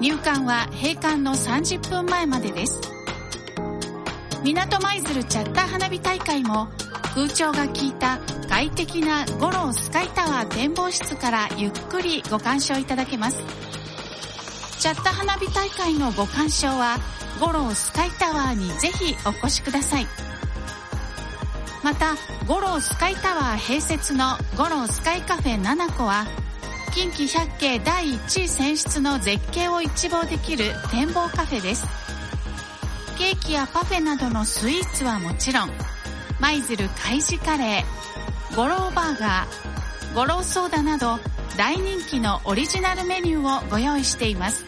入館は閉館の30分前までです。港舞鶴チャッター花火大会も空調が効いた快適な五郎スカイタワー展望室からゆっくりご鑑賞いただけます。チャッタ花火大会のご鑑賞は五郎スカイタワーにぜひお越しください。また五郎スカイタワー併設の五郎スカイカフェ7個は近畿百景第1位選出の絶景を一望できる展望カフェです。ケーキやパフェなどのスイーツはもちろん舞鶴海事カレー五郎バーガー五郎ソーダなど大人気のオリジナルメニューをご用意しています。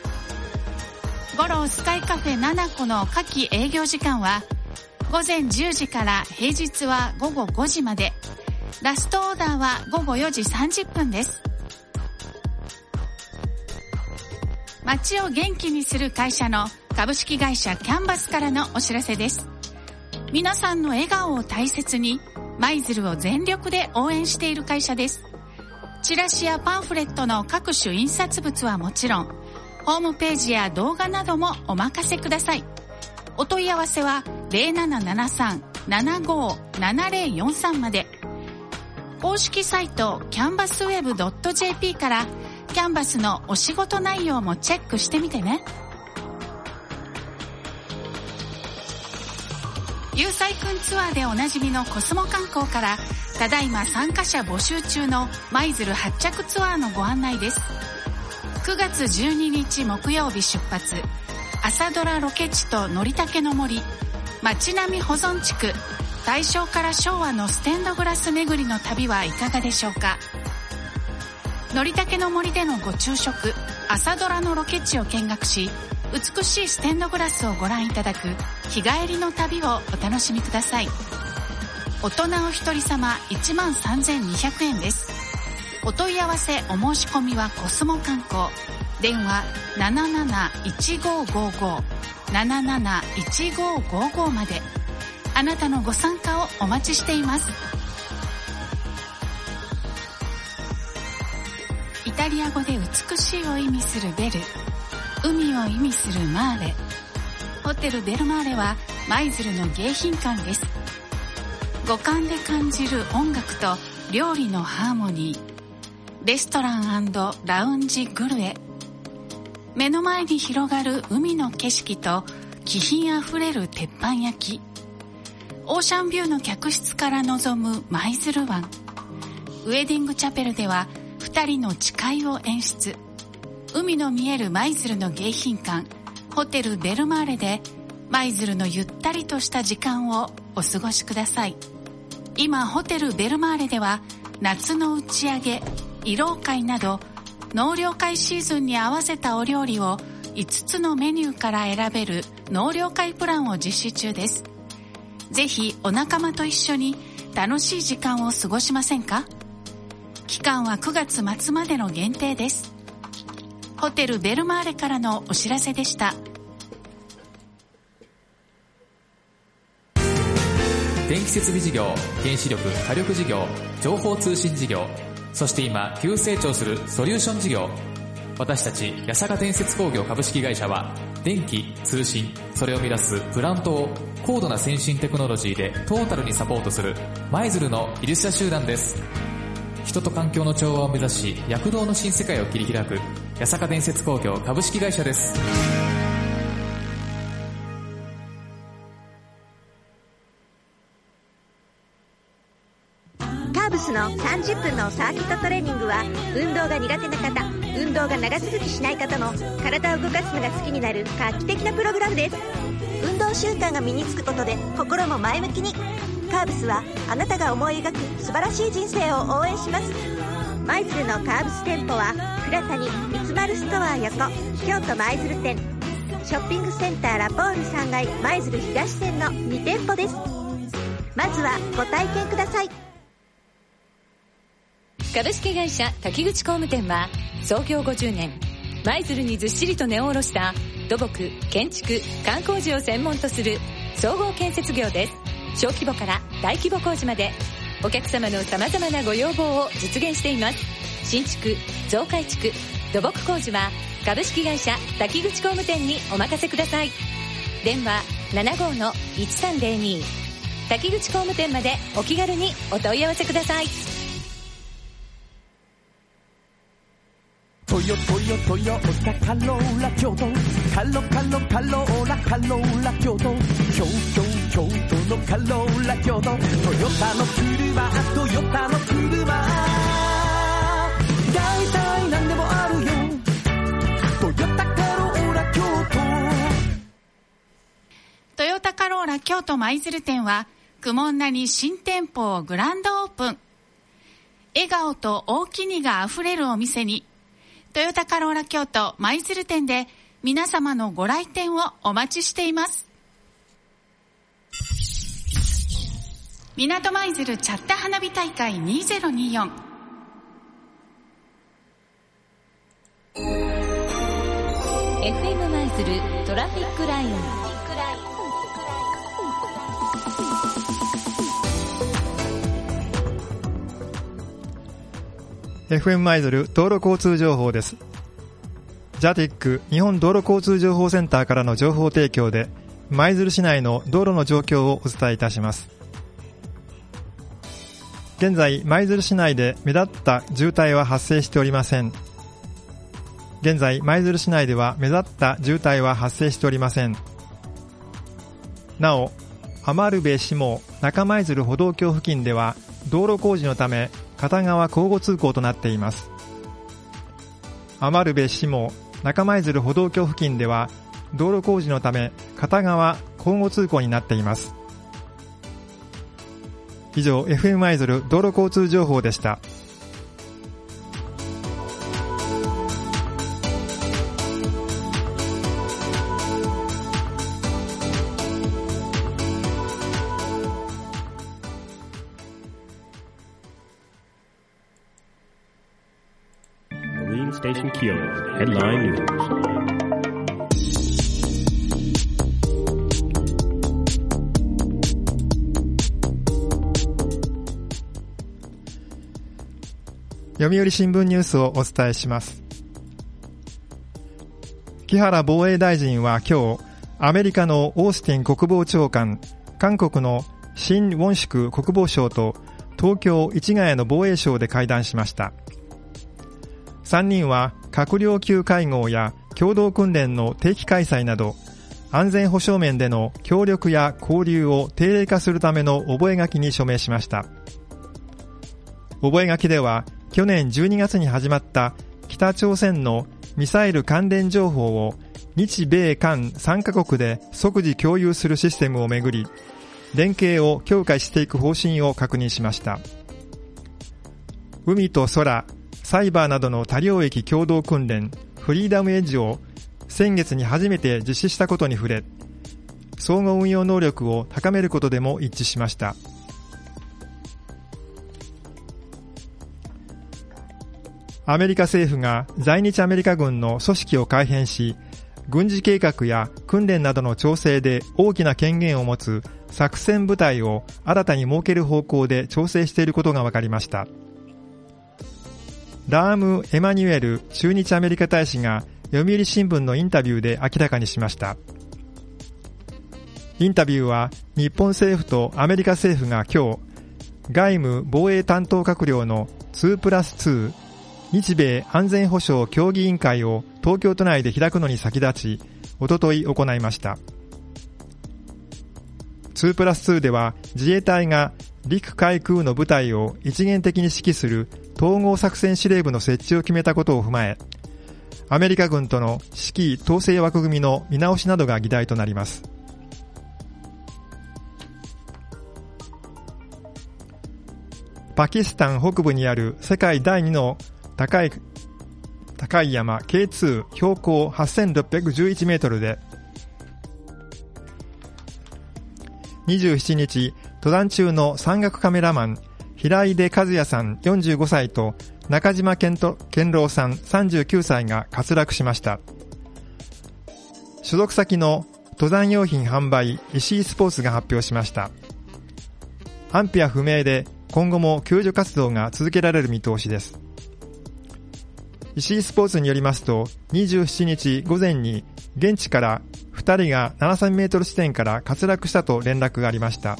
五郎スカイカフェ7個の夏季営業時間は午前10時から平日は午後5時まで。ラストオーダーは午後4時30分です。街を元気にする会社の株式会社キャンバスからのお知らせです。皆さんの笑顔を大切に舞鶴を全力で応援している会社です。チラシやパンフレットの各種印刷物はもちろんホームページや動画などもお任せください。お問い合わせは0773-757043まで。公式サイトキャンバスウェブ .jp からキャンバスのお仕事内容もチェックしてみてね。有彩くんツアーでおなじみのコスモ観光からただいま参加者募集中の舞鶴発着ツアーのご案内です。9月12日木曜日出発。朝ドラロケ地とのりたけの森。町並み保存地区。大正から昭和のステンドグラス巡りの旅はいかがでしょうか。のりたけの森でのご昼食。朝ドラのロケ地を見学し美しいステンドグラスをご覧いただく。日帰りの旅をお楽しみください。大人お一人様1万3200円です。お問い合わせお申し込みはコスモ観光。電話771555 771555まで。あなたのご参加をお待ちしています。イタリア語で美しいを意味するベル。海を意味するマーレ。ホテルベルマーレは舞鶴の迎賓館です。五感で感じる音楽と料理のハーモニー。レストランラウンジグルエ。目の前に広がる海の景色と気品あふれる鉄板焼き。オーシャンビューの客室から望む舞鶴湾。ウェディングチャペルでは2人の誓いを演出。海の見える舞鶴の迎賓館。ホテルベルマーレで舞鶴のゆったりとした時間をお過ごしください。今ホテルベルマーレでは夏の打ち上げ。慰労会など納涼会シーズンに合わせたお料理を5つのメニューから選べる納涼会プランを実施中です。ぜひお仲間と一緒に楽しい時間を過ごしませんか？期間は9月末までの限定です。ホテルベルマーレからのお知らせでした。電気設備事業原子力火力事業情報通信事業そして今急成長するソリューション事業。私たち八坂建設工業株式会社は電気通信それを生み出すプラントを高度な先進テクノロジーでトータルにサポートする舞鶴の技術者集団です。人と環境の調和を目指し躍動の新世界を切り開く八坂建設工業株式会社です。の30分のサーキットトレーニングは運動が苦手な方運動が長続きしない方も体を動かすのが好きになる画期的なプログラムです。運動習慣が身につくことで心も前向きに。カーブスはあなたが思い描く素晴らしい人生を応援します。舞鶴のカーブス店舗は倉谷三つ丸ストア横京都舞鶴店ショッピングセンターラポール3階舞鶴東店の2店舗です。まずはご体験ください。株式会社滝口工務店は創業50年舞鶴にずっしりと根を下ろした土木建築観光地を専門とする総合建設業です。小規模から大規模工事までお客様の様々なご要望を実現しています。新築増改築土木工事は株式会社滝口工務店にお任せください。電話75-1302滝口工務店までお気軽にお問い合わせください。カローラ京都。カロカロカローラカローラ京都。京都京都のカローラ京都。トヨタの車トヨタの車。大体何でもあるよ。トヨタカローラ京都。トヨタカローラ京都舞鶴店は苦門なに新店舗をグランドオープン。笑顔と大きにがあふれるお店にトヨタカローラ京都舞鶴店で皆様のご来店をお待ちしています。港舞鶴チャッタ花火大会2024 FM 舞鶴トラフィックライン FM 舞鶴道路交通情報です。JATIC 日本道路交通情報センターからの情報提供で舞鶴市内の道路の状況をお伝えいたします。現在舞鶴市内で目立った渋滞は発生しておりません。現在舞鶴市内では目立った渋滞は発生しておりません。なお余部下中舞鶴歩道橋付近では道路工事のため片側交互通行となっています。余部下中舞鶴歩道橋付近では道路工事のため片側交互通行になっています。以上 FM 舞鶴道路交通情報でした「Kyoto Headline News」読売新聞ニュースをお伝えします。木原防衛大臣は今日アメリカのオースティン国防長官韓国のシン・ウォンシク国防相と東京市ヶ谷の防衛省で会談しました。3人は閣僚級会合や共同訓練の定期開催など安全保障面での協力や交流を定例化するための覚書に署名しました。覚書では去年12月に始まった北朝鮮のミサイル関連情報を日米韓3カ国で即時共有するシステムをめぐり連携を強化していく方針を確認しました。海と空サイバーなどの多領域共同訓練フリーダムエッジを先月に初めて実施したことに触れ相互運用能力を高めることでも一致しました。アメリカ政府が在日アメリカ軍の組織を改編し軍事計画や訓練などの調整で大きな権限を持つ作戦部隊を新たに設ける方向で調整していることが分かりました。ラーム・エマニュエル駐日アメリカ大使が読売新聞のインタビューで明らかにしました。インタビューは日本政府とアメリカ政府が今日外務防衛担当閣僚の2プラス2日米安全保障協議委員会を東京都内で開くのに先立ちおととい行いました。2プラス2では自衛隊が陸海空の部隊を一元的に指揮する統合作戦司令部の設置を決めたことを踏まえアメリカ軍との指揮統制枠組みの見直しなどが議題となります。パキスタン北部にある世界第2の高い高い山 K2 標高8611メートルで27日登山中の山岳カメラマン平出和也さん45歳と中島健健郎さん39歳が滑落しました。所属先の登山用品販売石井スポーツが発表しました。安否は不明で今後も救助活動が続けられる見通しです。石井スポーツによりますと27日午前に現地から2人が7000メートル地点から滑落したと連絡がありました。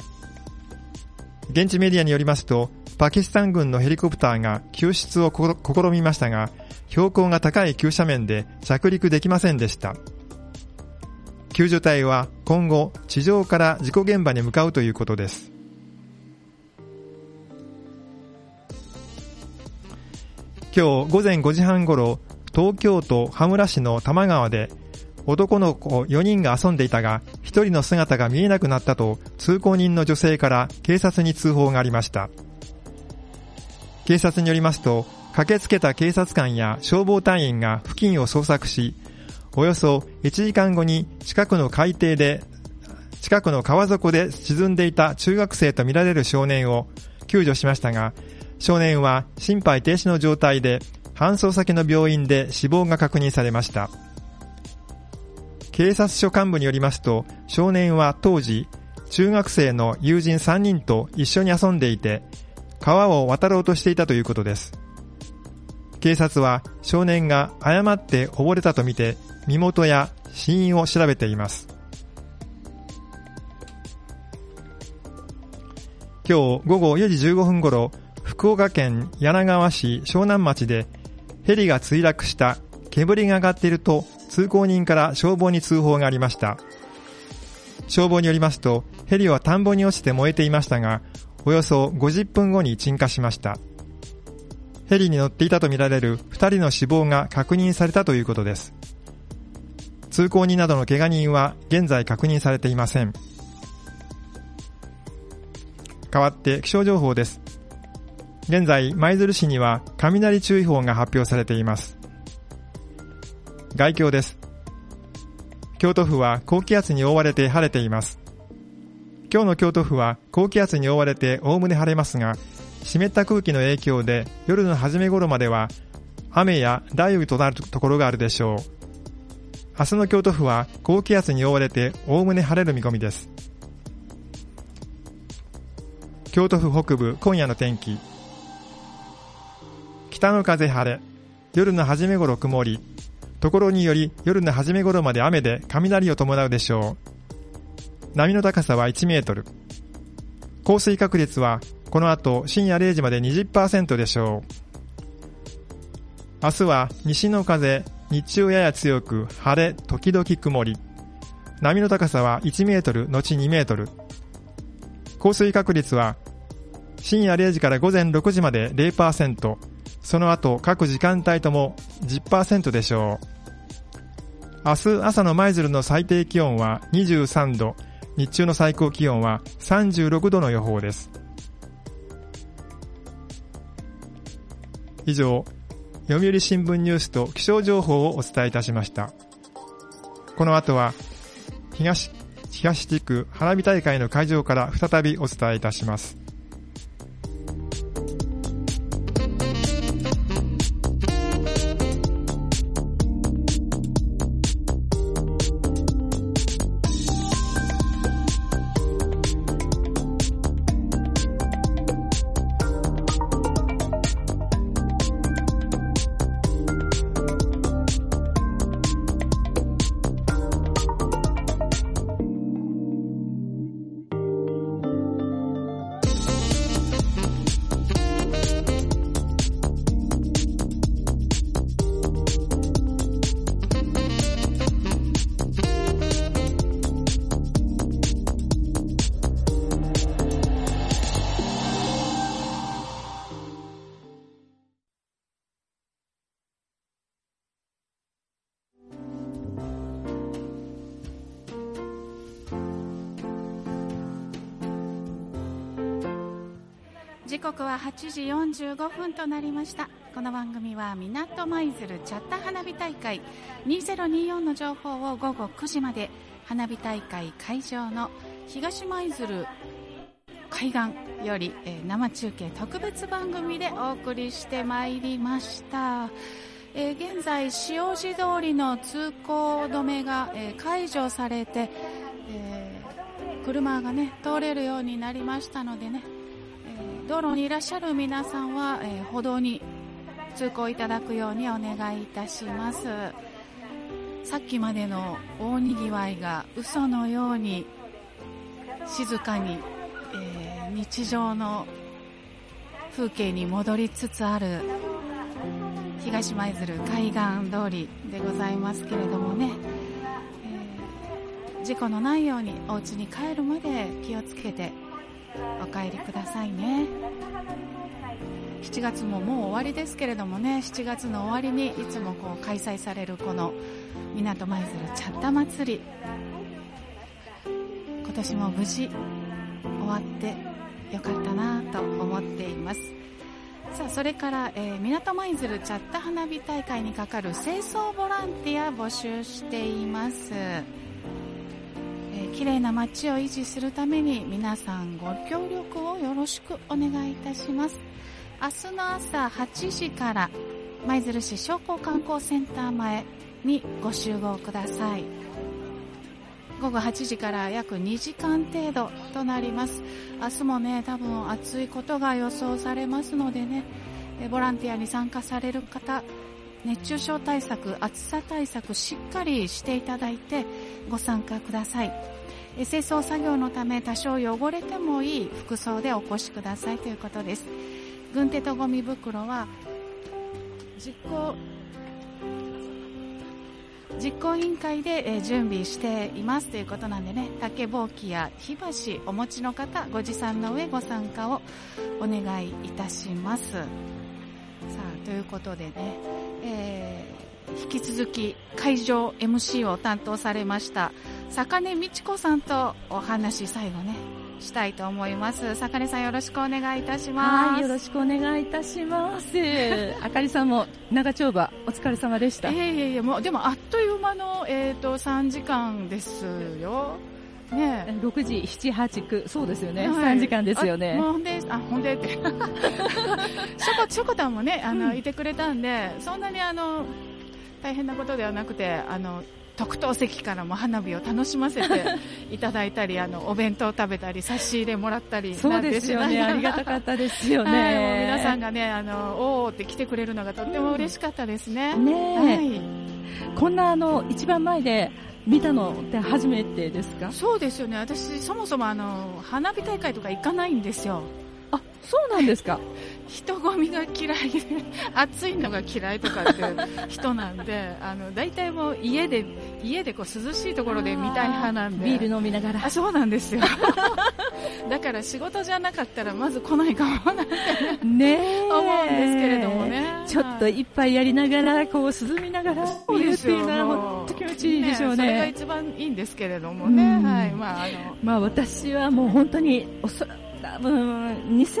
現地メディアによりますとパキスタン軍のヘリコプターが救出を試みましたが標高が高い急斜面で着陸できませんでした。救助隊は今後地上から事故現場に向かうということです。今日午前5時半ごろ東京都羽村市の多摩川で男の子4人が遊んでいたが、1人の姿が見えなくなったと通行人の女性から警察に通報がありました。警察によりますと、駆けつけた警察官や消防隊員が付近を捜索し、およそ1時間後に近くの海底で、近くの川底で沈んでいた中学生とみられる少年を救助しましたが、少年は心肺停止の状態で搬送先の病院で死亡が確認されました。警察署幹部によりますと、少年は当時、中学生の友人3人と一緒に遊んでいて、川を渡ろうとしていたということです。警察は少年が誤って溺れたとみて身元や死因を調べています。今日午後4時15分頃、福岡県柳川市湘南町でヘリが墜落した煙が上がっていると通行人から消防に通報がありました。消防によりますとヘリは田んぼに落ちて燃えていましたが、およそ50分後に鎮火しました。ヘリに乗っていたとみられる2人の死亡が確認されたということです。通行人などの怪我人は現在確認されていません。代わって気象情報です。現在、舞鶴市には雷注意報が発表されています。外況です。京都府は高気圧に覆われて晴れています。今日の京都府は高気圧に覆われておおむね晴れますが、湿った空気の影響で夜の初め頃までは雨や雷雨となるところがあるでしょう。明日の京都府は高気圧に覆われておおむね晴れる見込みです。京都府北部今夜の天気。北の風晴れ、夜の初め頃曇り、ところにより夜の初め頃まで雨で雷を伴うでしょう。波の高さは1メートル。降水確率はこの後深夜0時まで20%でしょう。明日は西の風、日中やや強く晴れ、時々曇り。波の高さは1メートル後2メートル。降水確率は深夜0時から午前6時まで0%、その後各時間帯とも10%でしょう。明日朝の舞鶴の最低気温は23度、日中の最高気温は36度の予報です。以上、読売新聞ニュースと気象情報をお伝えいたしました。この後は、東、東地区花火大会の会場から再びお伝えいたします。45分となりました。この番組は港舞鶴チャッタ花火大会2024の情報を午後9時まで花火大会会場の東舞鶴海岸より、え生中継特別番組でお送りしてまいりました、え現在塩路通りの通行止めが、え解除されて、えー車がね通れるようになりましたのでね道路にいらっしゃる皆さんは、えー歩道に通行いただくようにお願いいたします。さっきまでの大にぎわいが嘘のように静かに、えー日常の風景に戻りつつある東舞鶴海岸通りでございますけれどもね、えー事故のないようにお家に帰るまで気をつけてお帰りくださいね。7月ももう終わりですけれどもね。7月の終わりにいつもこう開催されるこの港舞鶴チャッタ祭り。今年も無事終わってよかったなと思っています。さあそれから、えー港舞鶴チャッタ花火大会にかかる清掃ボランティア募集しています、えー綺麗な街を維持するために皆さんご協力をよろしくお願いいたします。明日の朝8時から舞鶴市商工観光センター前にご集合ください。午後8時から約2時間程度となります。明日もね多分暑いことが予想されますのでねえボランティアに参加される方熱中症対策暑さ対策しっかりしていただいてご参加ください。え清掃作業のため多少汚れてもいい服装でお越しくださいということです。軍手とゴミ袋は実行実行委員会で、え準備していますということなんでね。竹ぼうきや火箸お持ちの方ご持参の上ご参加をお願いいたします。さあということでね、えー引き続き会場 MC を担当されました坂根美智子さんとお話最後ねしたいと思います坂根さんよろしくお願いいたしますはい、よろしくお願いいたします。あかりさんも長丁場お疲れ様でした。いやいやいやもうでもあっという間の、えー、と3時間ですよ。ねえ6時、7、8、9、そうですよね。はい3時間ですよねあ。ほんで、あ、ほんでって。しょこ、しょこたんもね、あの、いてくれたんで、そんなにあの、大変なことではなくて、あの、特等席からも花火を楽しませて いただいたり、あの、お弁当食べたり、差し入れもらったりそうですよね。ありがたかったですよね。はい、もう皆さんがね、あの、おーって来てくれるのがとっても嬉しかったですね。ねえはい。こんなあの、一番前で見たのって初めてですか？そうですよね。私、そもそもあの、花火大会とか行かないんですよ。あ、そうなんですか。人混みが嫌いで、暑いのが嫌いとかっていう人なんで、あの、大体もう家で、家でこう涼しいところで見たい派なんで。ビール飲みながら。あ、そうなんですよ。だから仕事じゃなかったらまず来ないかもなってねえ思うんですけれどもね。ちょっと一杯やりながら、こう涼みながら見るっていうのは本当気持ちいいでしょうそれがね。一番いいんですけれどもね。うんはい。まあ、あの、まあ私はもう本当におそら多分2000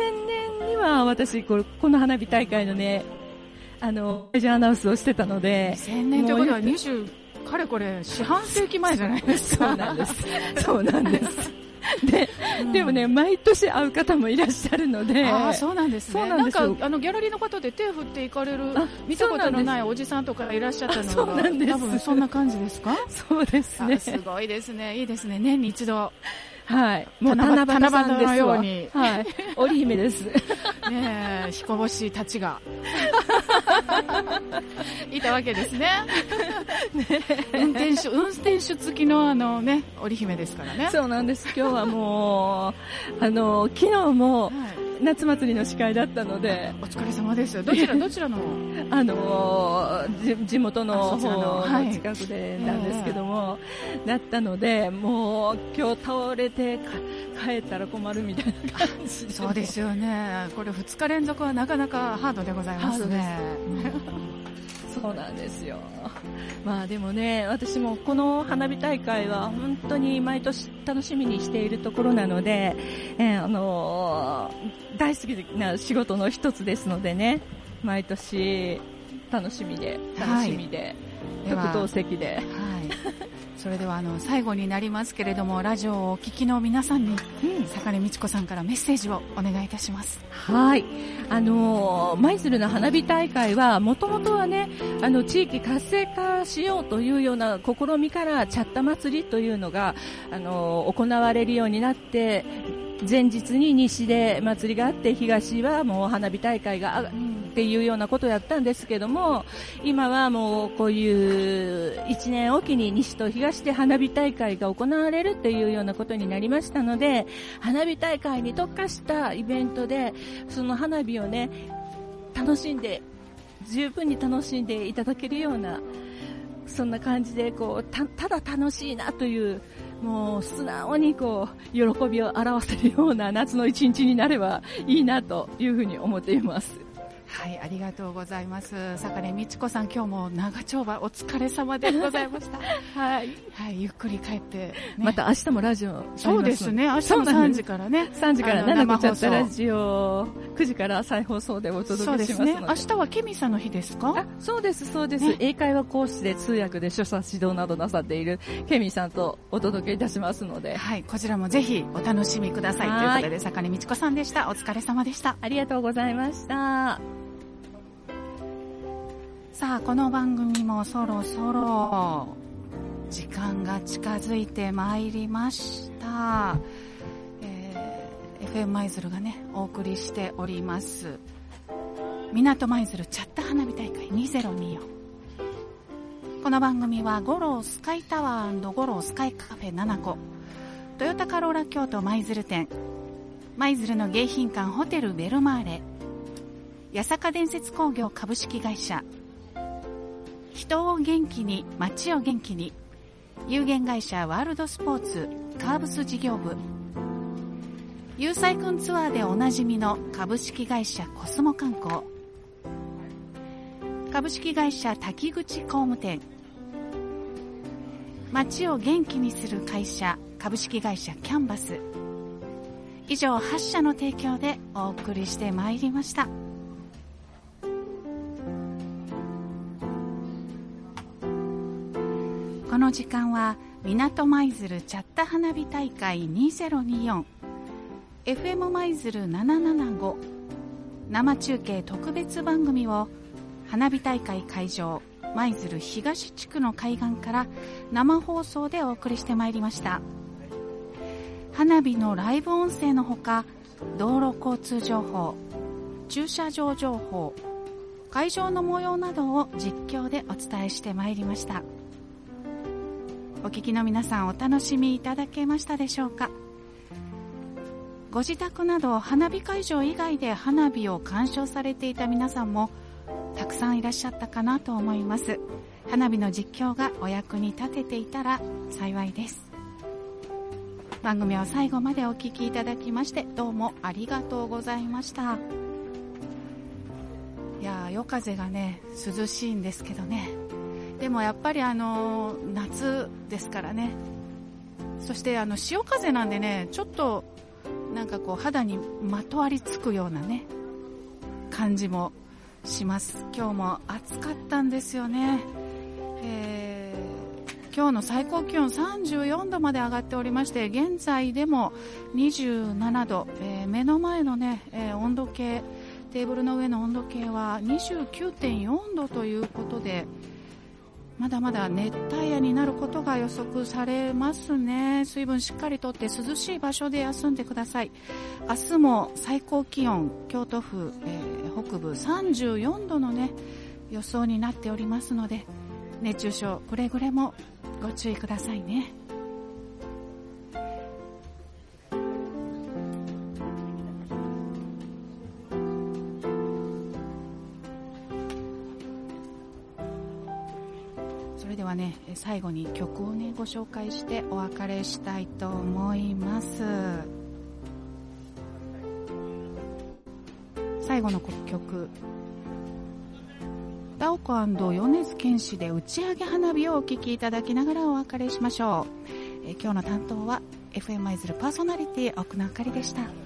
年には私これこの花火大会のねあの会場アナウンスをしてたので2000年ということはもう20、かれこれ四半世紀前じゃないですか。そうなんです。そうなんです。で、でもね、毎年会う方もいらっしゃるので。ああ、そうなんですね。そうなんですよか、あの、ギャラリーの方で手振っていかれるあ、見たことのないおじさんとかいらっしゃったのが、そうなんです多分そんな感じですか？そうですねあ。すごいですね。いいですね。年に一度。はい。もう七夕さんですようにはい。織姫です。ねえ、彦星たちが。いたわけですね。運転手、運転手付きのあのね、織姫ですからね。そうなんです。今日はもう、あの、昨日も夏祭りの司会だったので、お疲れ様です。どちら、どちらの？あのじ地元の方はい。の近くでなんですけども、だったので、もう今日倒れてか帰ったら困るみたいな感じ。そうですよね。これ2日連続はなかなかハードでございますね。そうなんですよ。まあでもね、私もこの花火大会は本当に毎年楽しみにしているところなので、えーあのー大好きな仕事の一つですのでね、毎年楽しみで、楽しみで、では特等席で。はい。それではあの最後になりますけれども、ラジオをお聞きの皆さんに、坂根美智子さんからメッセージをお願いいたします。はい。あのー舞鶴の花火大会は、もともとはね、あの、地域活性化しようというような試みから、チャッタ祭りというのが、あのー行われるようになって、前日に西で祭りがあって、東はもう花火大会があっていうようなことをやったんですけども、今はもうこういう1年おきに西と東で花火大会が行われるっていうようなことになりましたので、花火大会に特化したイベントで、その花火をね、楽しんで、十分に楽しんでいただけるような、そんな感じで、こう、た、ただ楽しいなという、もう素直にこう、喜びを表せるような夏の一日になればいいなというふうに思っています。はい、ありがとうございます。坂根美智子さん、今日も長丁場お疲れ様でございました。はい、はい、ゆっくり帰って、ね、また明日もラジオそうですね、明日も3時からね。3時から生放送ラジオ、9時から再放送でお届けしますので。そうですね。明日はケミさんの日ですか？あそうです、そうです、ね英会話講師で通訳で所作指導などなさっているケミさんとお届けいたしますので。はい、こちらもぜひお楽しみくださいということで、坂根美智子さんでした。お疲れ様でした。ありがとうございました。さあ、この番組もそろそろ時間が近づいてまいりました。えー FM 舞鶴がね、お送りしております。港舞鶴チャット花火大会2024。この番組は五郎スカイタワー五郎スカイカフェ7個、トヨタカローラ京都舞鶴店、舞鶴の迎賓館ホテルベルマーレ、八坂伝説工業株式会社、人を元気に街を元気に有限会社ワールドスポーツカーブス事業部。有彩くんツアーでおなじみの株式会社コスモ観光。株式会社滝口工務店。街を元気にする会社株式会社キャンバス。以上8社の提供でお送りしてまいりました。の時間は港舞鶴チャッタ花火大会 2024FM 舞鶴775生中継特別番組を花火大会会場舞鶴東地区の海岸から生放送でお送りしてまいりました。花火のライブ音声のほか道路交通情報駐車場情報会場の模様などを実況でお伝えしてまいりました。お聞きの皆さんお楽しみいただけましたでしょうか？ご自宅など花火会場以外で花火を鑑賞されていた皆さんもたくさんいらっしゃったかなと思います。花火の実況がお役に立てていたら幸いです。番組を最後までお聞きいただきましてどうもありがとうございました。いやー夜風がね涼しいんですけどね。でもやっぱりあの夏ですからね。そしてあの潮風なんでねちょっとなんかこう肌にまとわりつくようなね感じもします。今日も暑かったんですよね、えー今日の最高気温34度まで上がっておりまして現在でも27度、えー目の前のね、えー温度計テーブルの上の温度計は29.4度ということでまだまだ熱帯夜になることが予測されますね。水分しっかりとって涼しい場所で休んでください。明日も最高気温京都府、えー北部34度のね予想になっておりますので熱中症くれぐれもご注意くださいね。れではね最後に曲をねご紹介してお別れしたいと思います。最後の曲ダオコ米津玄師で打ち上げ花火をお聴きいただきながらお別れしましょう、え今日の担当は FM 舞鶴パーソナリティ奥野あかりでした。